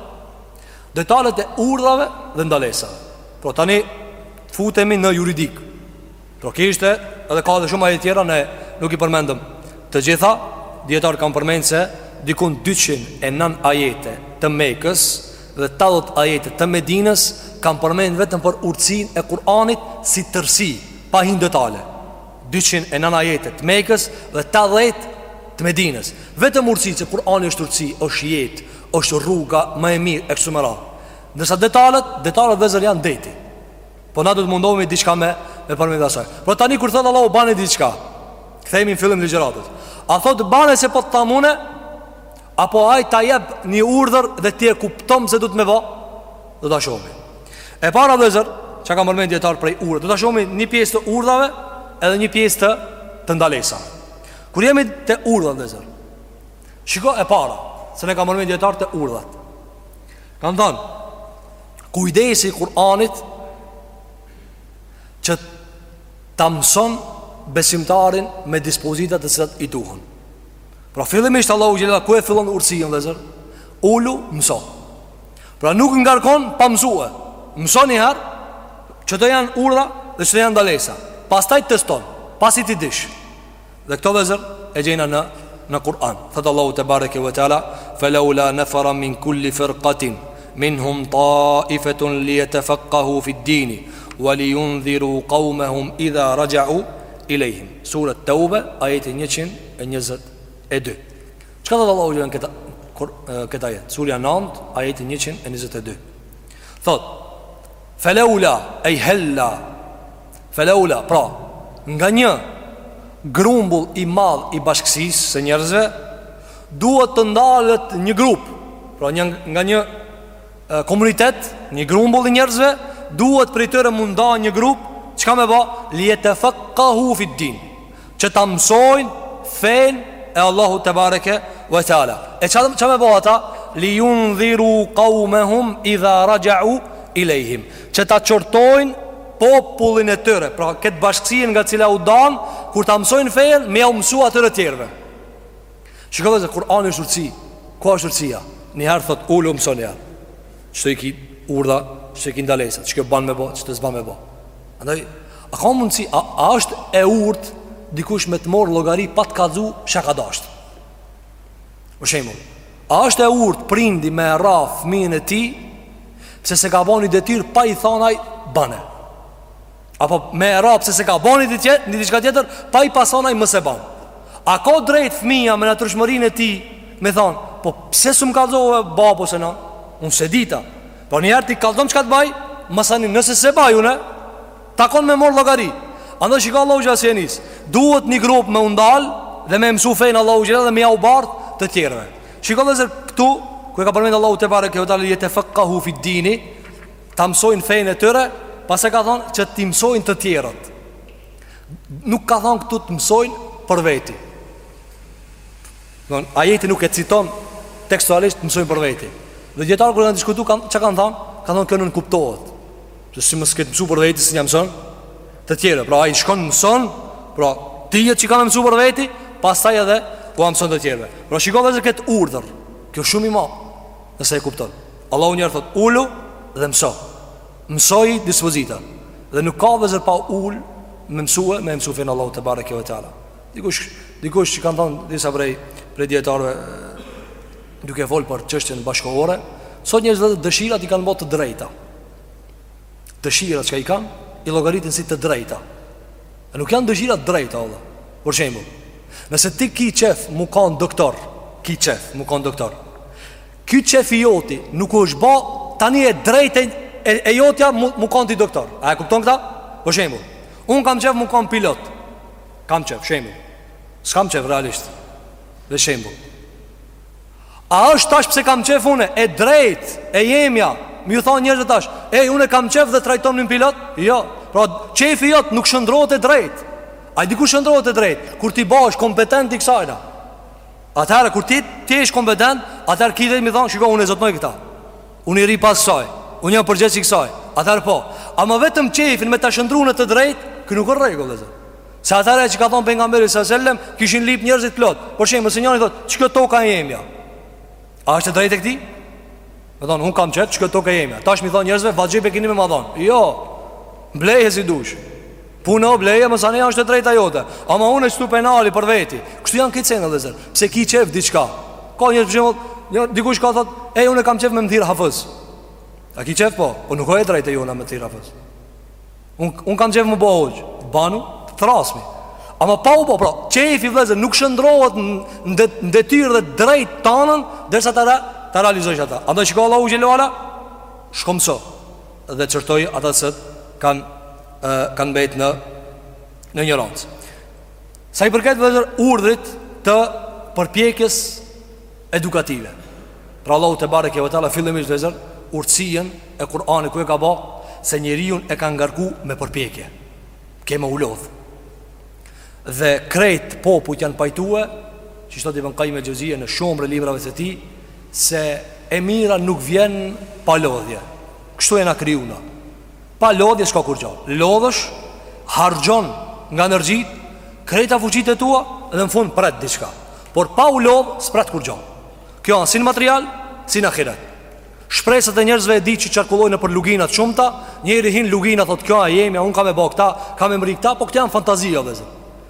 Detalet e urdhave dhe ndalesave. Pra tani futemi në juridik. Pra kishte edhe ka edhe shumë ajete tjera ne nuk i përmendëm. Të gjitha dijetarët kanë përmend se dikun 209 ajete të Mekës Dhe tetëdhjetë ajete të Medinës kanë përmend vetëm për urtësinë e Kur'anit si tërësi, pa hi në detale. Dyqind e nëntë ajete të Mekës dhe tetëdhjetë të Medinës, vetëm urtësi se Kur'ani është urtësi, është jetë, është rruga më e mirë e kështu me radhë. Ndërsa detalet, detalet vëllezër janë deti. Po na do të mundohemi diçka me me përmend prej saj. Pra tani kur thot Allahu bane diçka, kthehemi në fillim të ligjëratës. A thot bane se po të tham unë? Apo ai ta jep një urdhër dhe ti e kuptom se duhet me ba Do ta shohim E para vëllezër Çka kanë përmend dijetarët prej urdh Do ta shohim një pjesë të urdhave Edhe një pjesë të, të ndalesave Kur jemi te urdhat vëllezër Shiko e para Se ne kanë përmend dijetarët te urdhat Kanë thënë kujdesi i Kur'anit që ta mëson besimtarin me dispozita të cilat i duhen. Pra fillimisht Allahu xhela ku e fillon urtësinë vëllezër? Ulu mëso. Pra nuk ngarkon pa mësue. Mëso niherë qito janë urdha dhe qito janë ndalesa. Pastaj të teston, pasi t'i dish. Dhe këtë vëllezër e gjejna në në Kur'an. Thot Allahu tebareke ve teala, "Falaula nafara min kulli firqatin minhum ta'ifatun liyatafaqahu fi ad-din wa liyunziru qawmahum idha raja'u ilayhim." Sura At-Tauba, ajeti 100 e 22. Çka thot Allahu në këtë këtë ajet? Surja 9, ajeti 122. Thot: "Falaula ay halla falaula pra nga një grumbull i madh i bashkësisë së njerëzve duhet të ndalet një grup, pra një nga një e, komunitet, një grumbull i njerëzve duhet prej tyre me u nda një grup, çka me bo? Li yatafaqahu fi din. Që ta mësojnë fenë e Allahut tebareke ve teala. E çka çka me bo ata? Li yundhiru qaumahum idha raja'u ilayhim. Që ta qortojnë popullin e tyre, pra këtë bashkësi nga cila u dan, kur ta mësojnë fenë, me jau mësu atyre tjerëve. Shikoje se Kur'ani është urtësi. Ku është urtësia? Një herë thot ulu mëso niherë. Qito i ki urdha, qito i ki ndalesa, qito ban me bo, qito s'ban me bo. Andaj, a ka mundësi, a, a është e urtë dikush me të morë llogari pa të kallxu çka ka dashtë? Për shembull, a është e urtë prindi me e rrah fëmijën e tij pse s'e ka bo ni detyrë pa i thanë ai bane? Apo me e rrah pse s'e ka bo ni një tjetë, një diçka tjetër pa i pas thanë ai mos e banë? A ka drejtë fëmija me natyrshmërinë e tij me thanë, po pse s'më kallxove babo se na? Unë s'e dita, Po një herë ti kallzom çka të baj Masani nëse s'e baj une Takon me mor llogari Andaj shiko Allahu ja si e nis Duhet një grup me u ndal Dhe me mësu fejnë e Allahut xhel Dhe me jau bart të tjerëve Shiko vëllezër këtu Kur e ka përmendë Allahu tebareke ve teala li jetefekkahu fid-dini Ta mësojnë fejnë e tyre Pastaj ka thonë që t'i mësojnë të tjerët Nuk ka thonë këtu të mësojnë për veti Don ajeti nuk e citon tekstualisht mësojnë për veti. Dhe dijetarët kur kanë diskutuar kanë çka kanë thënë, kanë thënë kjo nënkuptohet. Se si mos të ketë mësu për veti si ja mëson të tjerëve. Pra ai shkon mëson, patjetër që ka mësu për veti, pastaj edhe po ua mëson të tjerëve. Pra shiko vëllezër këtë urdhër. Ky o shumë i madh. Nëse e kupton. Allahu njëherë thot ulu dhe mëso. Mësoji dispozita. Dhe nuk ka vëllezër pa u ul me mësue me mësu fenë e Allahut tebareke ve teala. Dikush, dikush çka kanë thënë disa prej, prej dijetarëve Duke folë për çështjen bashkëkohore Sot njerëzit dhe dëshirat i kanë bo të drejta Dëshirat çka i kanë I llogaritin si të drejta E nuk janë dëshirat drejta vëlla. Për shembull Nëse ti ki qef mu kanë doktor Ki qef mu kanë doktor Ky qef i joti nuk është ba Tani e drejta e, e jotja mu, mu kanë ti doktor A e kupton këta? Për shembull Unë kam qef mu kanë pilot Kam qef, shembull. S'kam qef realisht. Dhe shembull. A është tash pse kam qef unë e drejt, e jemja, me ju thonë njerëzve tash, "Ej, unë kam qef dhe trajtomni pilot?" Jo. Pra, qefi jot nuk shndërrohet e drejt. Ai dikur shndërrohet e drejt, kur ti bahesh kompetent i kësajna. Atëherë kur ti të jesh kompetent, atëherë ki drejt me thon, "Shiko unë e zotnoj këta." Unë i rri pas kësaj, unë jam përgjegjës i kësaj. Atëherë po, ama vetëm qejfin me ta shndërru në të drejtë, ky nuk është rregull vëllezër. Se atëherë çka thon pejgamberi sa selam, kishin lip njerëzit plot. Për shembull, se njëri thotë, "Qikjo toka e jemja?" A është e drejtë e këtij? Me thon, "Un kam qef, qikjo toka e jemja?" Tash me i thon njerëzve, "Vaxhib e keni me ma dhon." Jo. Bleje si dush. Puno, bleje, masanej është e drejta jote Ama unë e shtu penali për veti Kështu janë këto sene vëllezër Pse ki qef diçka Ka njerëz për shembull Një dikush ka thot E unë e kam qef me më thirrë hafëz A ki qef po Po nuk o e drejta jona me thirrë hafëz Unë un kam qef m'u bo hoxhë Banu T'thrrasmi Ama pa u bo Pra qefi vëllezër Nuk shndërrohet në detyr dhe drejt tanen Dersa ta, re, ta realizojsh ata Andaj shiko Allahu xhel-le ve ala Shko mso Dhe qortoj ata s't' Kanë kanë mbet në në injorancë. Sa i përket vllezër urdhrit të përpjekjes edukative. Pra Allahu tebareke ve teala fillimisht vllezër urtësinë e Kur'anit ku e ka ba se njeriun e ka ngarku me përpjekje. Ke me u lodh. Dhe krejt popujt janë pajtue, siç thotë Ibën Kajim el-Xhevzije në shumë prej librave të tij se e mira nuk vjen pa lodhje. Kështu jena krijuna. Pa lodhje s'ka kurgjo Lodhesh, harxhon nga energjitë Krejt fuqitë e tua Dhe në fund pret diçka Por pa u lodhë, s'pret kurgjo Kjo a si në material, si në ahiret Shpresat e njerëzve e di që qarkullojnë nëpër lugina të shumta Njeri hin n'lugina thot kjo a e jemja, unë kam me bo këta Kam me mrri këta, po këto janë fantazi vllezër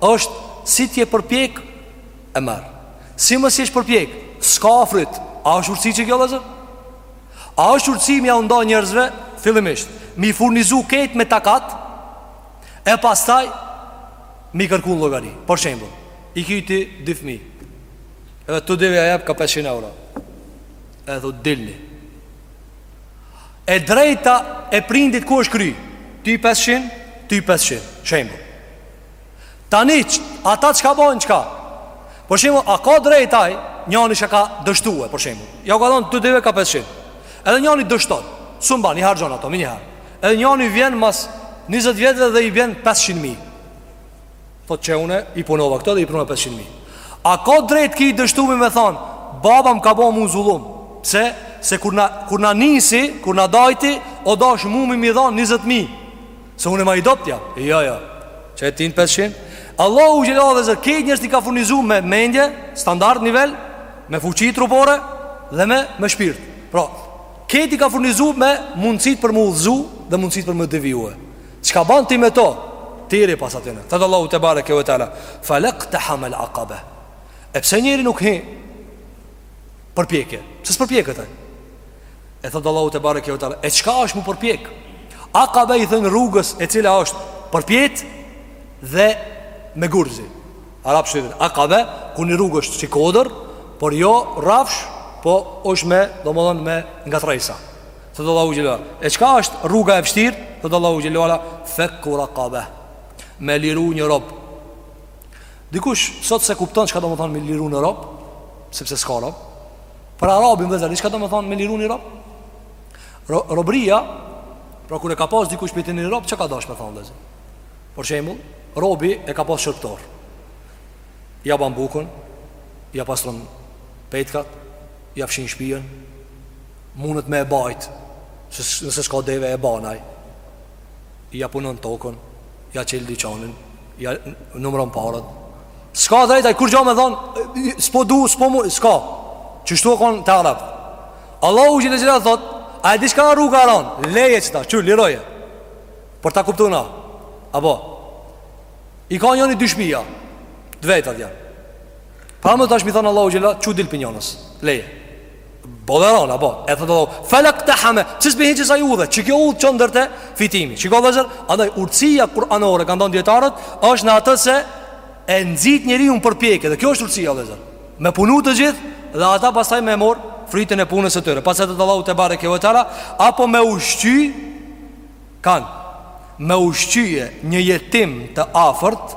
është si t'je përpjek e merr. Si mos je përpjek, s'ka fryt. A është urtësi që kjo vllezër? A është urtësi me jau nda njerëzve fillimisht, me i furnizu kejt me takat e pastaj me i kërku llogari. Për shembull, i ki ti dy fëmijë. Edhe të dyve ja jep ka 500 euro. E thu dilni. E drejta e prindit ku është kry? Ty 500, ty 500. Shembull. Tani, ata çka bojnë çka? Për shembull, a ka drejt aj, njani që ka dështue, për shembull. Ja ka dhonë të dyve ka 500. Edhe njani dështon, s'mun ban, i harxhon ato menjëherë. Edhe njani vjen mas 20 vjetëve dhe i vjen 500.000. Thot qe une i punova këto dhe i punova 500.000. A ka drejt ky i dështumi me thonë, baba më ka bo mu zullum. Pse? Se kur na, kur na nisi, kur na dajti, o dasht mu me m'i dhonë 20.000. Se unë ma i dobt jam Jo, jo Qe ti 500 Allahu xhele vllezër Kejt njerëzit i ka furnizu me mendje Standard nivel Me fuqi trupore Dhe me, me shpirt Pra Kejt i ka furnizu me mundësitë për me u udhëzu Dhe mundësitë për me devijue Çka ban ti me to Ti rri pas atyne Thotë Allahu tebareke ve teala Fe lektehamel akabe E pse njeri nuk hi n'përpjekje Pse s'përpjeket aj E thotë Allahu tebareke ve teala E çka është me u përpjek Akabe i thonë rrugës e cila është përpjetë Dhe me gurzi Arabisht Akabe kur një rrugë është si kodër Por jo rrafsh Po është me domethënë me ngatërresa Thotë Allahu xhele ve ala E çka është rruga e vështirë Thotë Allahu xhele ve ala Fekku rekabe Me liru një rob Dikush sot s'e kupton çka domethënë me liru një rob Sepse s'ka rob Pra robi vllezër, dini çka do me thonë me liru një rob? Ro, robria, pra kur e ka pas dikush për të një rob, çka ka dasht me thonë vllezër? Për shembull, robi e ka pas shërbtor Ja ban bukën, ja pasron petkat, ja fshin shpijen, mundet me e bajt, nëse s'ka deve e ban aj. Ja punon tokën, ja çel dyqanin, ja numëron paret. S'ka drejt ai kurgjo me thon, s'po du, s'po muj, s'ka. Qështu u kon te arabt. Allahu xhelle ve ala thot, a e di çka o rruga e rond? Leje qita, çu liroje. Por ta kuptojna. Apo i ka njëri dy shpia, të vetat janë. Paramendo tash me i thon Allahu xhelle, çu dil pi njonës. Leje. Po lirojna, apo, e thotë Allahu Felaktehame, pse s'p'i hin qësaj udhe Se kjo udhë çon deri te fitimi Shiko vëllezër, andaj urtësia kuranore Kanë thonë dijetarët, është në atë se E nxit njeriun në përpjekje Dhe kjo është urtësia vëllezër Me punu të gjithë dhe ata pastaj me e morr Frytin e punës së tyre Pastaj thotë Allahu tebareke ve teala Apo me ushqy Kand Me ushqy një jetim të afërt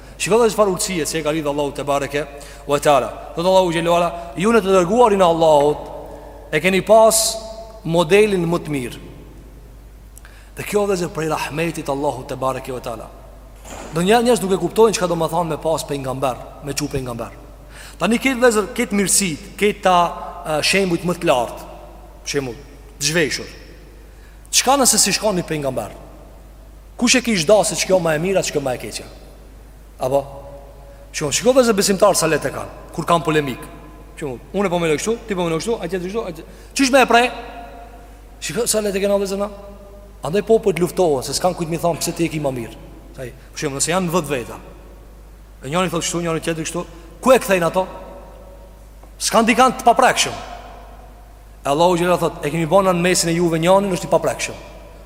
Shiko vëllezër çfarë urtësie që e ka lidh Allahu tebareke ve teala Thotë Allahu xhelle ve ala Ju në të dërguarin e Allahut E keni pas modelin më të mirë Dhe kjo vëllezër prej rahmetit Allahut tebareke ve teala Do njerëz nuk e kuptojnë çka do me thanë me pas pejgamber Me çu pejgamber Tani këtë vëllezër këtë mirësi Këta shembujt më të lartë Shembuj të zhveshur Çka nëse s'ish kon ni pejgamber Kush e kish da se qe kjo ma e mira, qe kjo ma e keqja Apo Shembull, shiko vëllezër besimtarët sa lehtë e kanë Kur kanë polemikë Shembull, unë e po menoj kështu, ti po menon kështu, ai tjetri kështu, ai tjetri Qysh me e pre Shiko sa lehtë e kena vëllezër na Andaj popujt luftohen, se s'kanë kujt me i thanë pse ti e ki ma mirë Se ai, shembull, nëse janë dhjetë veta E njëri thotë kështu, njëri tjetër kështu Ku e kthejnë ato? S'kanë dikanë të paprekshëm E Allahu xhelle thot E kemi ba na në mesin e juve njanin është i paprekshëm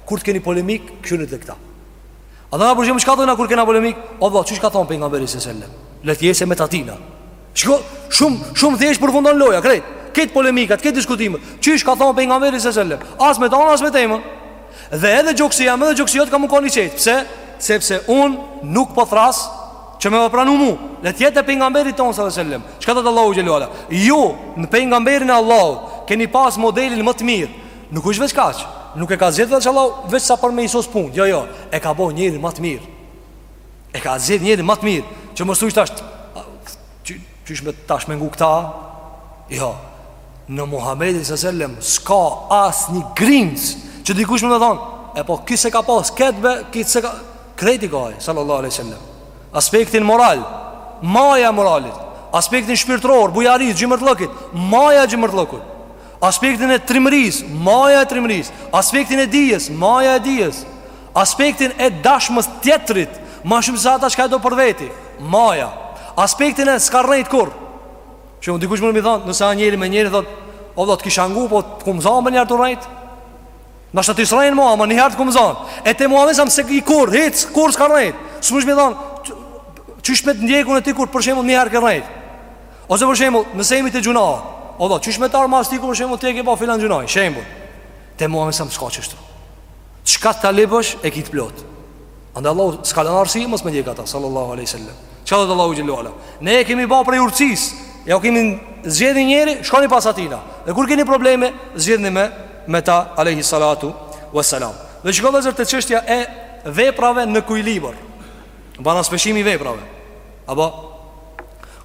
Kur të keni polemikë, kqyrni te këta Edhe na për shembull çka thojna kur kena polemikë O vlla, qysh ka thonë pejgamberi së sellem Le të jesë me t'atina Shiko, shumë, shumë thjesht përfundon loja, krejt Këtë polemikat, këtë diskutimet Qysh ka thonë pejgamberi së sellem As me tonë, as me temen Dhe edhe gjoksi jem edhe gjoksi jot ka me kon i qetë Pse? Sepse unë nuk po thrras që me më pranu mu Le të jetë e pejgamberit tonë së sellem Çka thot Allahu xhelle ve ala? Ju në pejgamberin e Allahut keni pas modelin më të mirë Nuk është veç kaq Nuk e ka zgjedh Allahu veç sa për me e sos punën Jo, jo, e ka bo njeri më të mirë E ka zgjedh njerin më të mirë Që mos thu tash Qysh me tash me ngu këta? Jo, në Muhammedin së sellem s'ka asnjë grimcë Që dikush me me thonë, e po qitë s'e ka pas, këtë be, qitë s'e ka Krejt i ka ai, sallallahu aleyhi sellem Aspektin moral, maja e moralit Aspektin shpirtëror, bujarit, xhymertllëkit Maja e xhymertllëkut Aspektin e trimrisë, maja e trimrisë Aspektin e dijes, maja e dijes Aspektin e dashmës tjetrit Ma shumë se ata çka e do për veti Maja Aspektin e s'ka rrejt kurrë Se mun dikush me i thonë Nëse a njeri me njeri thot O do të kisha ngu po të kom zonë njëherë tu rrejt Nashta ti s'rren ma Ama njëherë të kom zonë E te Muhamedi selam kurrë Hiç, kurrë s'ka rrejt S'munesh me i thonë Qysh me të ndjek unë ty kur për shembull njëherë ke rrejt Ose për shembull, nëse jemi te gjynahu, o do, qysh me t'ardh mas ti kur për shembull ti e ke ba filan gjynah, shembull. Te Muhamedi sa s'ka qështu. Çka ta lypësh e ki t'plotë. Andaj Allahu s'ka lënë arsye mos me ndjek ata sallallahu alaihi wasallam. Çfarë thotë Allahu teala? Ne e kemi bë prej urtësisë. Ja u kemi zgjedhë njëri, shkoni pas atina. Dhe kur keni probleme, zgjidhni me me ta alaihi salatu wasalam. Dhe shiko vllezër te çështja e veprave në ekuilibër. Balansimi i veprave. Apo,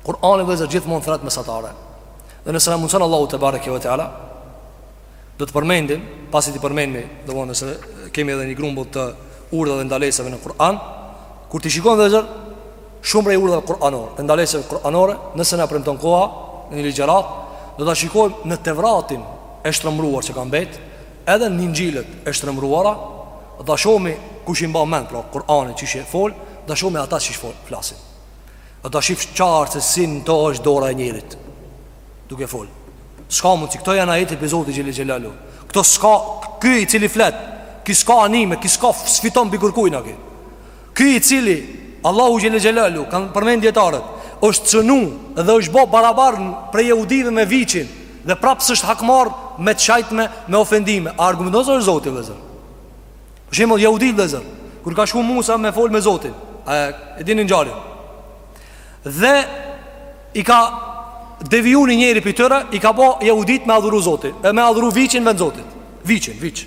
Kur'ani vllezër gjithmonë thërret mesatare Dhe nëse na mundëson Allahu tebareke ve teala Do të përmendim, pasi t'i përmendim Dhe vonë nëse kemi edhe një grumbull të urdhrave dhe ndalesave në Kur'an Kur t'i shikon vllezër, shumë prej urdhrave Kur'anore Dhe ndalesave Kur'anore, nëse na premton koha në një ligjëratë Do ta shikojmë në tevratin e shtrembëruar që ka mbet Edhe në Inxhilet e shtrembëruara Ta shohmi kush i mba men Pra Kur'ani qysh fol Ta shohmi ata qysh fol Flasin Dhe shifet qartë se s'është dora e njerit Duke fol S'ka mundësi këto janë ajete prej Zotit xhelle xhelaluhu Këtu s'ka Ki i cili flet Ki s'ka anime Ki s'ka s'fiton prej kërkujna ki Ky i cili Allahu xhelle xhelaluhu kanë përmend dijetarët, është cenu dhe është bë barabar prej jehudive me viçin dhe prapë s'është hakmar me t'shajtme me ofendime. A argumenton se është Zoti vëzë? Për shembull jehudit vllezër, kur ka shku Musa me fol me Zotin, a e dini ngjarjen? Dhe i ka deviju një njeri prej tyre, i ka bë jehudit me adhuru Zotin, e me adhuru viçin n'vend Zotit. Viçin, viç.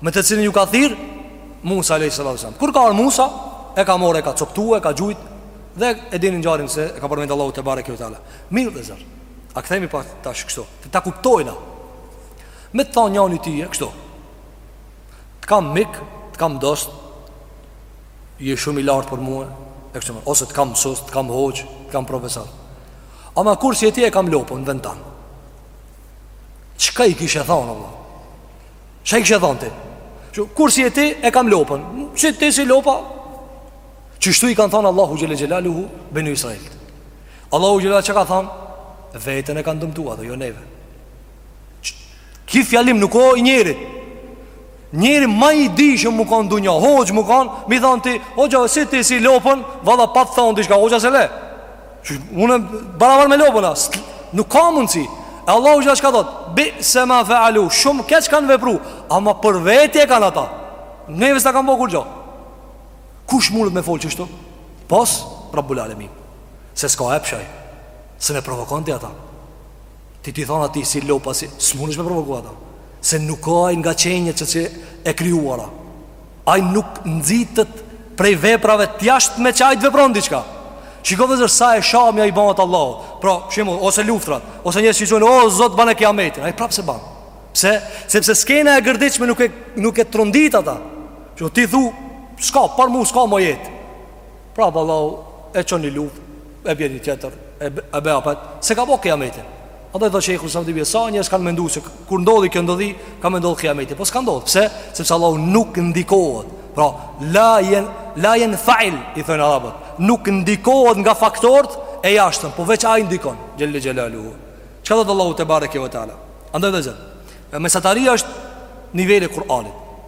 Me të cilin ju ka thirrë Musa alayhis salam. Kur ka ardh Musa, e ka marrë, e ka coptu, e ka gjujt dhe e dini ngjarjen se e ka përmend Allahu tebareke ve teala. Mirë vllezër. A kthehemi pak tash kështu. Të ta kuptojna. Me të thonë njëri ty e kështu. Të kam mik, të kam dost. Je shumë i lartë për mua, e kështu me. Ose të kam mësues, të kam hoxhë, të kam profesor. Ama kur s'je ti e kam lopën në vend tand. Çka i kishe thonë, vallah? Çka i kishe thënë ti? Kur s'je ti e kam lopën. Si ti si lopa? Qështu i kanë thënë Allahut xhelle xhelaluhu benu Israilt. Allahu xhelle çka ka thënë? Veten e kanë dëmtu ata, jo neve. Ki fjalim nuk o i njerit Njeri ma i dijshëm me kanë n'dynja Hoxhë me kanë Me i thanë ti Hoxhë si ti si lopën Valla patë thanë diçka Hoxha se le Unë barabar me lopën as. Nuk ka mundsi. E Allahu çka thot, bi se ma faalu, shumë keq kanë vepru, ama për veti e kanë ata. Neve s'ta kanë bo kurgja. Kush mundet me fol qështu? Pos Rabbul Alamin. Se s'ka epsh aj. Se ne provokon ti ata. Ti t'i thonë atij si lopa si S'munesh me provoku ata Se nuk o aj nga qenjet që si e krijuara Aj nuk nxitet prej veprave t'jashtme që aj t'vepron diçka Shiko vllezër sa e shamja i banet Allahut Pra shembull ose luftrat Ose njerz që thonë o Zot bane kijametin Aj prapë s'e ban Pse? Sepse skena e gërditshme nuk e, nuk e trondit ata Që ti thu S'ka, për mu s'ka mo jetë Prap Allahu e çon një luft E bje një tjetër E, e bje apet S'e ka bo kiametin Andaj thotë Shejhul Islam Tejmije Sa njerëz kanë mendu se Kur ndodhi kjo ndodhi Ka me ndodhë kiameti Po s'ka ndodhë Pse? Sepse Allahu nuk ndikohet Pra La jen La jenfail I thonë arabët Nuk ndikohet nga faktort E jashtëm Po veç ai ndikon Xhelle xhelaluhu Çka thotë Allahu tebareke ve teala Andaj vllezër Mesataria është Niveli i Kur'anit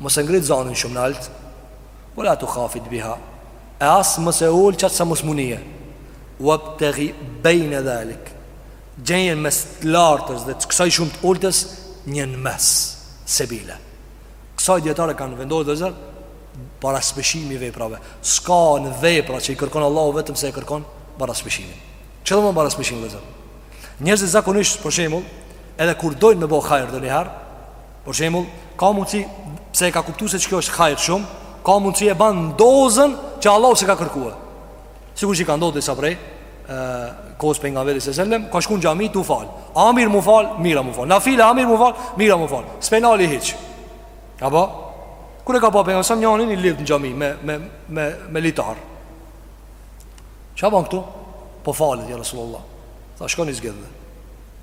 Mos e ngrit zanin shumë nalt Wala tu khafit biha E as mos e ul qat sa mos m'u nije Wabteghi bejne dhalik Gjeje n'mes të lartës dhe të kësaj shumë të ultës Një n'mes Sebila Kësaj dijetarët i kanë vendu vllezër Baraspeshimi i veprave S'ka në vepra që i kërkon Allahu vetëm se e kërkon Baraspeshimin Çka domethënë baraspeshimi vllezër Njerëzit zakonisht për shembull Edhe kur dojnë me bo hajr ndonjëherë Për shembull, ka mundësi pse e ka kuptu se ç'kjo është hajr shumë, ka mundësi e ban n'dozën që Allahu s'e ka kërku. Sikur që i ka ndodh disa prej kohës pejgamberit sallallahu alajhi wasallam, ka shku n'xhami tu fal. A mirë mu fal, mirë a mu fal. Nafile a mirë mu fal, mirë a mu fal. S'pe nali hiç. Apo kur e ka pa pejgamberi sallallahu alajhi wasallam, njanin i lidh në xhami me me me me litar. Ça ban këtu? Po falet ja Rasulullah. Tha shkoni zglidhe.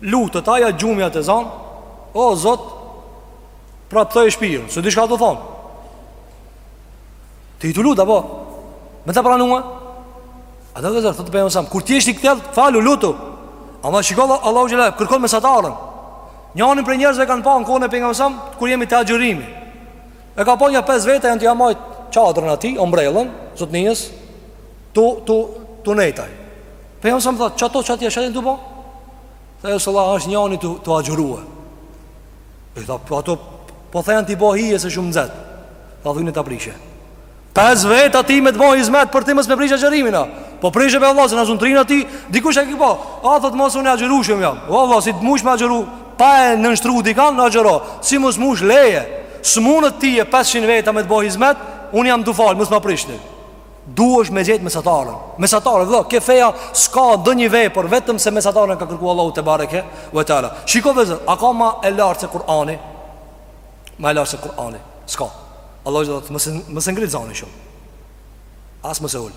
Lutet, aj gjumi e ka zanë O, Zot Praptoje shpijën S'di çka tu thonë Ti tu lutë, apo Me ta pranu a Andaj vllezër, thotë pejgamberi alejhi selam Kur t'jesh ti kthjellt, falu, lutu Ama shiko vlla, Allahu xhelle Kërkon mesataren Njanin prej njerëzve kanë pa në kohën e pejgamberit alejhi selam Kur jemi te agjërimi E ka pa nja pesë veta janë tu ja majt Çadrën atij, ombrellën Zotnijës Tu, tu, tu nejt aj Pejgamberi alejhi selam thotë, që ato që ati e shetin të bo Tha ja Resulallah është njani tu, tu agjëru Dhe i tha, po ata Po tha janë t'i bo hije se shumë nxet Tha thujni ta prishë Pesë veta aty me të bo hizmet për ti mos me prish agjërimin a Po prishe për Allah, se në zuntrinë ati Dikush e ki po, a thot mos unë agjërushëm jam O vlla, si t'mush me agjëru Pa e nënshtru dikan agjëro Si mos mush leje S'mundet ti e 500 veta me të bo hizmet Unë jam tu falë, mos ma prishni Duhesh me gjetë mesataren Mesataren, vëlla, ke feja s'ka ndonjë vepër vetëm se mesataren ka kërku Allahu tebareke ve teala Shiko vllezër, a ka ma e lartë se Kur'ani? Ma e lartë se Kur'ani S'ka Allahu që thotë, mos e ngrit zanin shumë As mos e ul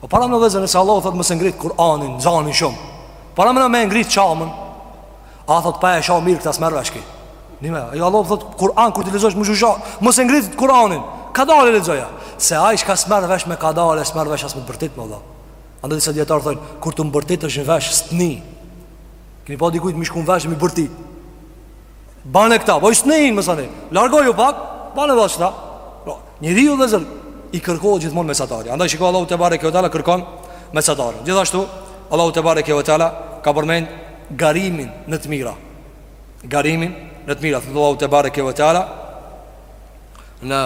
Po parameno vllezër, nëse Allahu thotë mos e ngrit Kur'anin, zanin shumë Parameno me e ngritë çamën A thot pa e shoh mirë këtë s'merr vesh ky. Nime, e jo Allahu thot Kur'an kur ti lexosh më shusha, mos e ngrit Kur'anin. Kadalë lexoja. Se ai çka s'merr vesh me kadalë, s'merr vesh as me bërtit vallah. Andaj disa dijetarë thonë, kur të më bërtit ashtë në vesh s'të ni. Keni pa dikujt me i shku n'vesh me bërtit. Bane këta, voj po s'të ni më sani. Largoju pak, bane vashta. Po, Njeriu vllezër i kërkohet gjithmonë mesatarja. Andaj shiko Allahu tebareke ve teala kërkon mesataren. Gjithashtu Allahu tebareke ve teala ka përmend garimin në të mira. Garimin në të mira. Thot Allahu tebareke ve teala në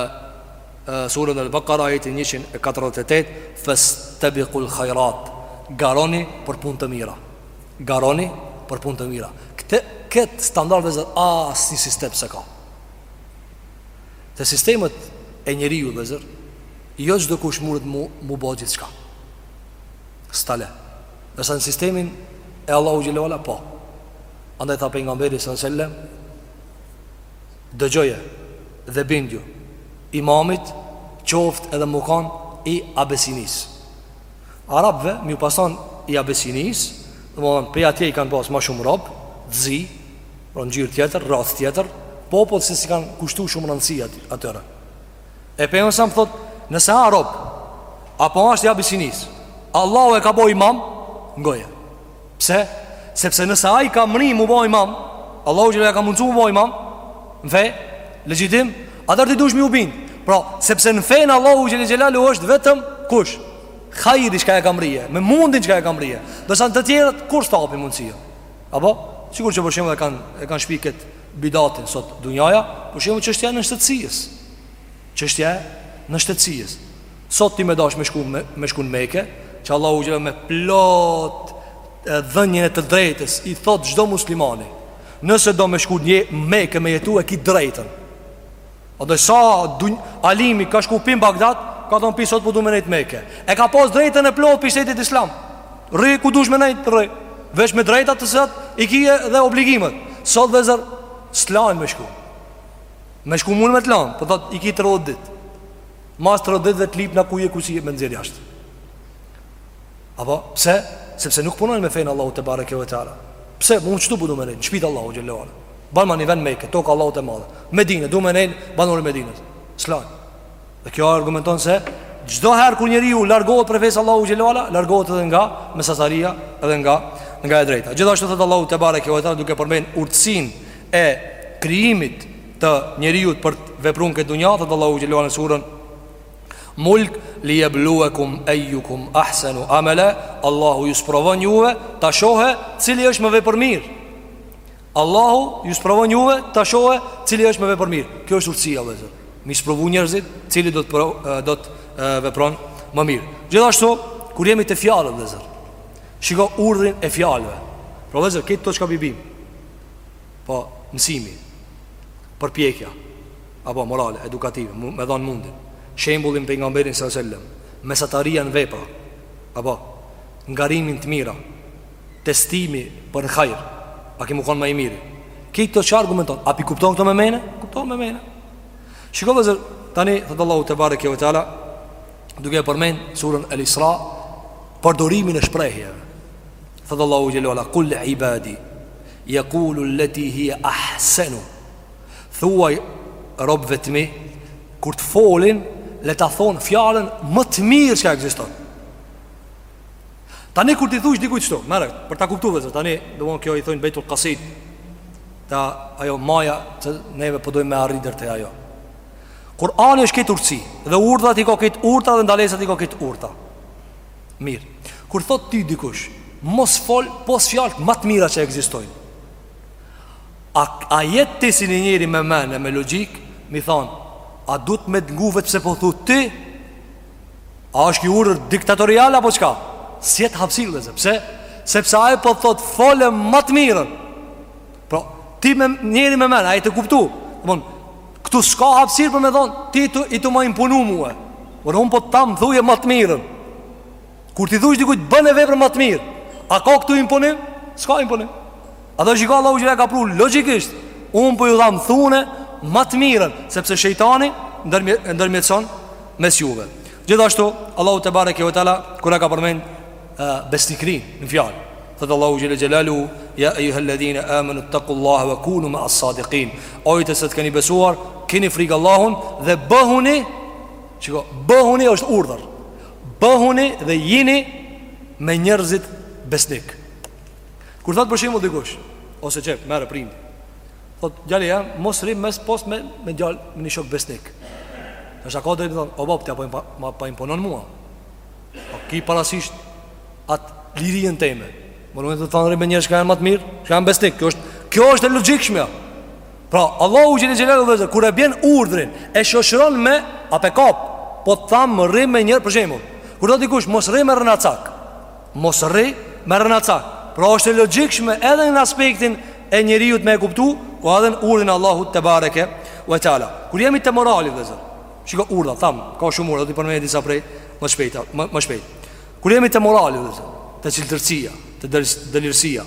surën Al-Baqara ajeti 148 fastabiqul khairat. Garoni për punë të mira. Garoni për punë të mira. Këtë kët standard vllezër asnjë sistem s'e ka. Te sistemet e njeriut vllezër Jo çdokush mundet mu, mu bo gjithçka Stale Ndërsa në sistemin e Allahut xhelle ve ala po Andaj tha pejgamberi alejhi selam Dëgjoje dhe bindju Imamit qoft edhe me kan i Abesinisë Arabve m'ju pas kan i Abesinisë Domethanë prej atje i kanë pas ma shumë rob t'zi Pra ngjyrë tjetër, racë tjetër Popull se s'i kanë kushtu shumë rëndësi atyre E pejgamberi a.s. thot Nëse a rob Apo ashtë i Abisinisë Allahu e ka bo imam Ngoje Pse? Sepse nëse ai ka mrri mu bo imam Allahu xhelle e ka mundësu mu bo imam Në fe Legjitim Atëherë ti duhesh m'ju bind Pra sepse në fenë e Allahut xhelle xhelaluhu është vetëm Kush? Hajri çka e ke mrri Me mundin çka e ke mrri Ndërsa n' të tjerët Kurrë s't'jepet mundësia? Apo, sikur që për shembull e kanë e kan shpik këtë bidatin sot dunjaja, për shembull çështja e nënshtetësisë. Çështja e nënshtetësisë. Sot ti me dash me shku, me, me shku në Meke, që Allahu xhelle me plot dhënien e të drejtës, i thot çdo muslimani, nëse do me shku në Meke me jetu e ki t'drejtën. A dhe sa dun, alimi ka shku pi n'Bagdad Ka thonë pi sot po du me nejtë n'Meke E ka pas drejten e plotë pi shtetit islam Rri ku dush me nejtë rri Veç me t'drejtat siç i ki dhe obligimet Sot vllezër S'lajnë me shku Me shku munden me të lanë Po thot i ki tridhjetë dit Mas tridhjetë dit dhe të lypin ku je ku s'je me nxjerrë jashtë Apo pse Sepse nuk punojnë me fenë e Allahut tebareke ve teala Pse mun qetu po du me nejtë Në shpi të Allahut xhelle Banma një vend Mekë, toka Allahut e madhe Medine, du me nejt n banorët Medinës s'lan Dhe kjo argumenton se çdo herë kur njeriu largohet prej fesë Allahut xhelalahu Largohet edhe nga mesataria edhe nga, nga e drejta Gjithashtu thotë Allahu tebareke ve teala duke përmen urtësin e krijimit të njeriut për të vepru n këtë dunja Thotë Allahu xhelalahu në surën Mulk li jebluekum ejukum ahsenu amele Allahu ju sprovon juve ta shohe cili është më vepër mirë Allahu ju sprovon juve ta shohë cili është më vepër mirë. Kjo është urtësia vëllazër. M'i sprovu njerëzit, cili do të pro, do të vepron më mirë. Gjithashtu, kur jemi te fjalët vëllazër. Shiko urdhrin e fjalëve. Pra vëllazër, ke këto çka bibim. Po, mësimi. Përpjekja. Apo morale, edukative, me dhan mundin. Shembulli pejgamberit sallallahu alajhi wasallam, mesataria në vepra. Apo n garimin të mira. Testimi për hajr. A ke me kon më i miri. Ke këto çfarë argumenton? A pi kupton këto me men? Kupton me men. Shiko vllezër tani thot Allahu tebareke ve teala duke përmend surën El Isra përdorimin e shprehjeve. Thot Allahu xhelalu wa kul li ibadi yaqulu allati hiya ahsanu. Thuaj robve të mi kur të folin le ta thon fjalën më të mirë që ekziston. Tani kur t'i thush dikujt kështu, merr, për ta kuptuar se tani do kjo i thoin Beitul Qasid. Te ajo maja që neve po dojmë me arrit deri te ajo. Kur'ani është krejt urtësi dhe urdhrat i ka krejt urta dhe ndalesat i ka krejt urta. Mirë. Kur thot ti dikush, mos fol pos fjalët më të mira që ekzistojnë. A, a jet ti si një njeri me men, me logikë, m'i thonë, a duhet me të ngu veç pse po thu ti, A është një urdhër diktatorial apo çka? S'jet hapësirë se pse sepse ai po thot fole më të mirën. Po ti një njeri me mend, ai të kupton. Domthon këtu s'ka hapësirë për me thon ti je tu m'u imponu mua. Por un po të tham thuje më të mirën. Kur t'i thush dikujt bëne veprën më të mirë, a ka këtu imponim? S'ka imponim. A dhe shiko Allahu qysh e ka pru logjikisht. Un po ju tham thune më të mirën, sepse shejtani ndërmjet ndërmjetson mes juve. Gjithashtu Allahu tebareke ve teala kur e ka përmend besnikrin në fjalë. Thot Allahu xhel xhelalu ya ayyuha alladhina amanu taqullaha wa kunu ma as-sadiqin. O ju të cilët keni besuar, keni frikë Allahun dhe bëhuni, shiko, bëhuni është urdhër. Bëhuni dhe jini me njerëzit besnik. Kur thot për shembull dikush, ose qe, merre prindin. Thot djali jem, mos rri me, pos me me djal, me një shok besnik. Tash a ka drejtë thon, o bab ti a po ma, po imponon mua. Po ki parasysh at lirinë teme. Me të thon rri me njerëz shka janë ma të mirë, shka janë besnik. Kjo është kjo është e logjikshme. Pra, Allahu xhele xhelaluhu vllezër, kur e bjen urdhrin, e shoqron me, a pe kap, po të tham rri me njerëz, për shembull. Kur thot dikush, mos rri me rrenacak. Mos rri me rrenacak. Pra, është e logikshme edhe në aspektin e njeriut me e kuptu, kur ka dhën urdhrin Allahu tebareke ve teala. Kur jemi te morali vllezër, shiko urdhra, thamë, ka shumë urdhra, do t'i përmendi disa prej, më shpejta, më, më shpejt. Kur jemi te morali vllezër, te çiltërsia, te dëlirësia,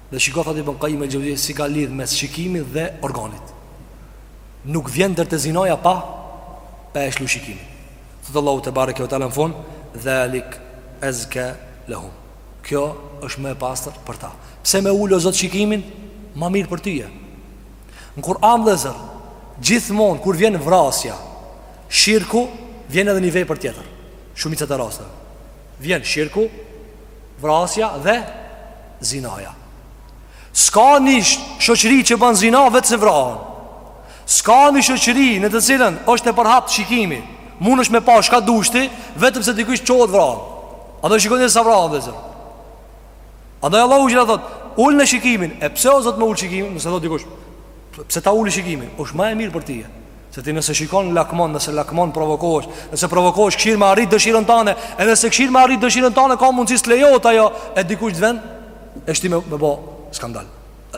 Dhe shiko thot Ibn Kajim el-Xhevzij si i ka lidh mes shikimit dhe organit. Nuk vjen deri te zinaja pa pa e lshu shikimin. Thot Allahu tebareke ve teala në fund, "Dhalik azka lahum." Kjo është më e pastër për ta. Pse me ul o Zot shikimin? Ma mirë për tyje. Në Kur'an vllezër, gjithmonë kur vjen vrasja, shirku vjen edhe një vepër tjetër. Shumica e rasteve. Vjen shirku, Vrasja dhe zinaja S'ka një shoqëri që ban zina vetëm se vrahen S'ka një shoqëri në të cilën është e përhapt shikimi Mund është me pa shka dush ti Vetëm se dikush çohet vrahen Andaj shikoni sa vrahen vllezër Andaj Allahu xhele thot Ulne shikimin E pse o zot me ul shikimin Nëse thot dikush Pse ta uli shikimin është ma e mirë për tyje Se ti nëse shikon lakmon, nëse lakmon provokohesh, nëse provokohesh kqyr me arrit dëshirën tane, e nëse kqyr me arrit dëshirën tane, ka mundësi s'lejohet ajo, e dikush të ven, e shti me, me bo skandal.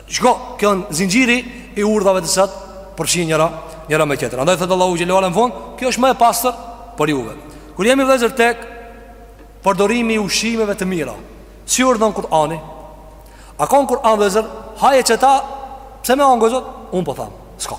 Shiko, kjo zinxhiri i urdhrave të Zotit, përfshin njëra, njëra me tjetër. Andaj thotë Allahu xhele ve ala në fund, kjo është më e pastër për juve. Kur jemi vllezër tek, përdorimi i ushqimeve të mira, si urdhëron Kur'ani, a ka n'Kur'an vllezër, haje qeta, pse me hangër o Zot, unë po tham, s'ka.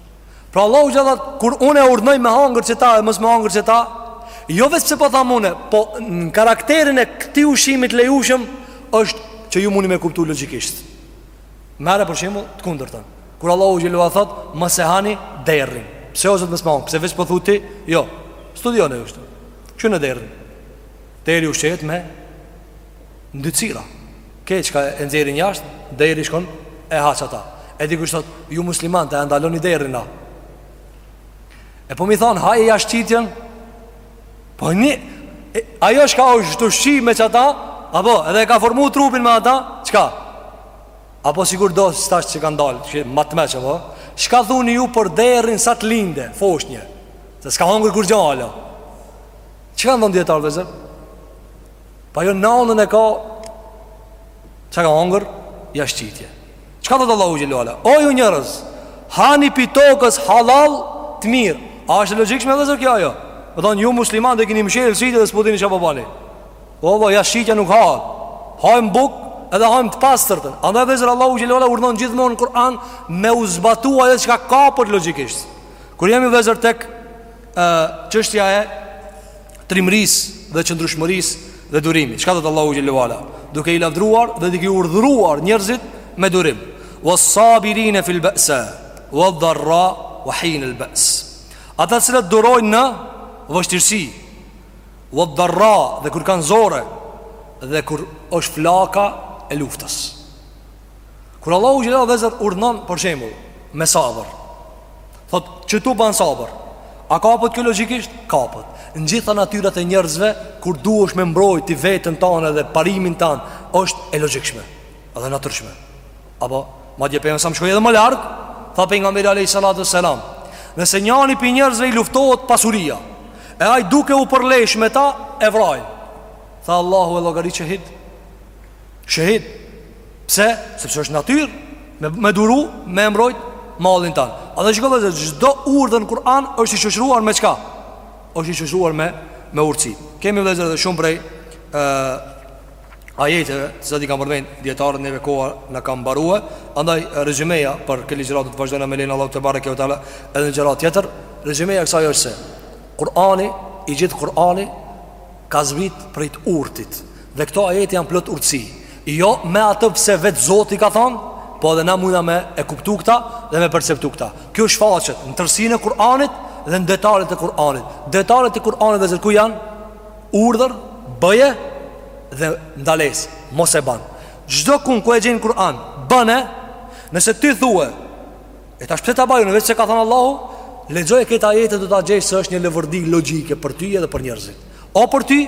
Pra Allahu xhele thot, kur unë e urdhnoj me hangër qeta e mos me hangër qeta, jo veç pse po tham une, po në karakterin e këtij ushqimit t'lejushëm, është që ju muni me kuptu logikisht. Merre për shembull të kundërtën. Kur Allahu xhele ve ala thot, mos e hani derrin. Pse o Zot mos me hangër, pse veç po thu ti, jo, studione ju. Kqyrne derrin. Derri ushqehet me Ndytësira krejt çka e nxjerrin jashtë Derri shkon e ha qata E dikush thot Ju muslimanët e ndaloni derrin a E po mi thonë Ha jashtëqitjen Po një Ajo çka osht ushqy me qata Apo edhe e ka formu trupin me ata Çka Apo sikur do tash që kanë dalë Që ma të meçëm apo Çka thuni ju për derrin sa të lindë Foshnje Se s'ka hongër kurgjo hala Çka thonë dijetarët vllezër Po ajo nanën e ka Çka ka hongër Jashtëqitje Çka thot Allahu xhelle ve ala O ju njerëz Hani pi tokës hallall të mirë A është logjikshme vllezër kjo ajo Me thonë ju musliman dhe kini mëshirë lësitje dhe s'po dini çka po bani O vlla jashtëqitja nuk hahet Hajmë bukë edhe hajmë të pastërtën Andaj vllezër Allahu xhelle ve ala urdhon gjithmonë në Kur'an Me u zbatu ajo çka kapet logjikisht Kur jemi vllezër tek Çështja e trimërisë dhe qëndrueshmërisë dhe durimit. Çka thotë Allahu xhelle ve ala? Duke i lavdruar dhe duke i urdhëruar njerëzit me durim. Was-sabirin fil ba'sa wad-dharra wa hin al-ba's. Ata të cilët durojnë në vështirësi, wad-dharra dhe kur kanë zore dhe kur është flaka e luftës. Kur Allahu xhelle ve ala vllezër urdhnon për shembull me sabër. Thot, qitu ban sabër. A kapet kjo logjikisht? Kapet. Në gjitha natyrat e njerëzve kur duhesh me mbrojt ti veten tane dhe parimin tan, është e logjikshme dhe natyrshme. Apo madje pejgamberi alejhi selam shkoi edhe ma larg, tha pejgamberi alejhi salatu ve selam, nëse njani pi njerëzve i luftohet pasuria, e ai duke u përlesh me ta e vrajnë. Tha Allahu e llogarit shehid. Shehid Pse? Sepse është natyrë Me, me duru, me e mbrojt Mallin tan Edhe shiko vllezër Çdo urdhër n'Kur'an është i shoqëruar me çka? është i shoqëruar me, me urtësi Kemi vllezër edhe shumë prej e, Ajeteve Të cilat i kanë përmend Dijetarët neve koha na ka mbarue Andaj rezumeja për këtë ligjëratë do të Vazhdojmë me lejen e Allahut tebareke ve teala Edhe në ligjëratën tjetër Rezumeja kësaj është se Kur'ani I gjithë Kur'ani Ka zbrit prej të urtit Dhe këto ajete janë plot urtësi Jo me atë pse vetë Zoti ka thonë Po edhe na mujna me e kuptu këta dhe me perceptu këta Kjo shfaqet në tërsinë e Kur'anit dhe në detalet e Kur'anit Detalet e Kur'anit vllezër ku janë Urdhër, bëje dhe ndalesë Mos e ban Çdo kun ku e gjen n'Kur'an Bane Nëse ti thue E tash pse ta baj unë veç se ka thënë Allahu, lexoje këtë ajet do ta gjejsh se është një leverdi logjike për ty edhe për njerëzit. O për ty,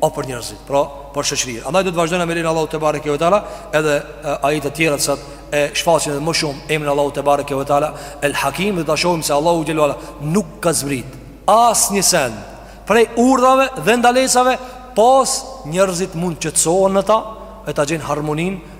o për njerëzit, pra për shoqërinë. Andaj do të vazhdojmë me lejen e Allahut te bareke ve teala, edhe ajetet e tjera sot e shfaqin edhe më shumë emrin e Allahut te bareke ve teala, El Hakim, do ta shohim se Allahu xhelalu ala nuk ka zbrit asnjë send prej urdhave dhe ndalesave, pos njerëzit mund të qetësohen në to, e ta gjejnë harmoninë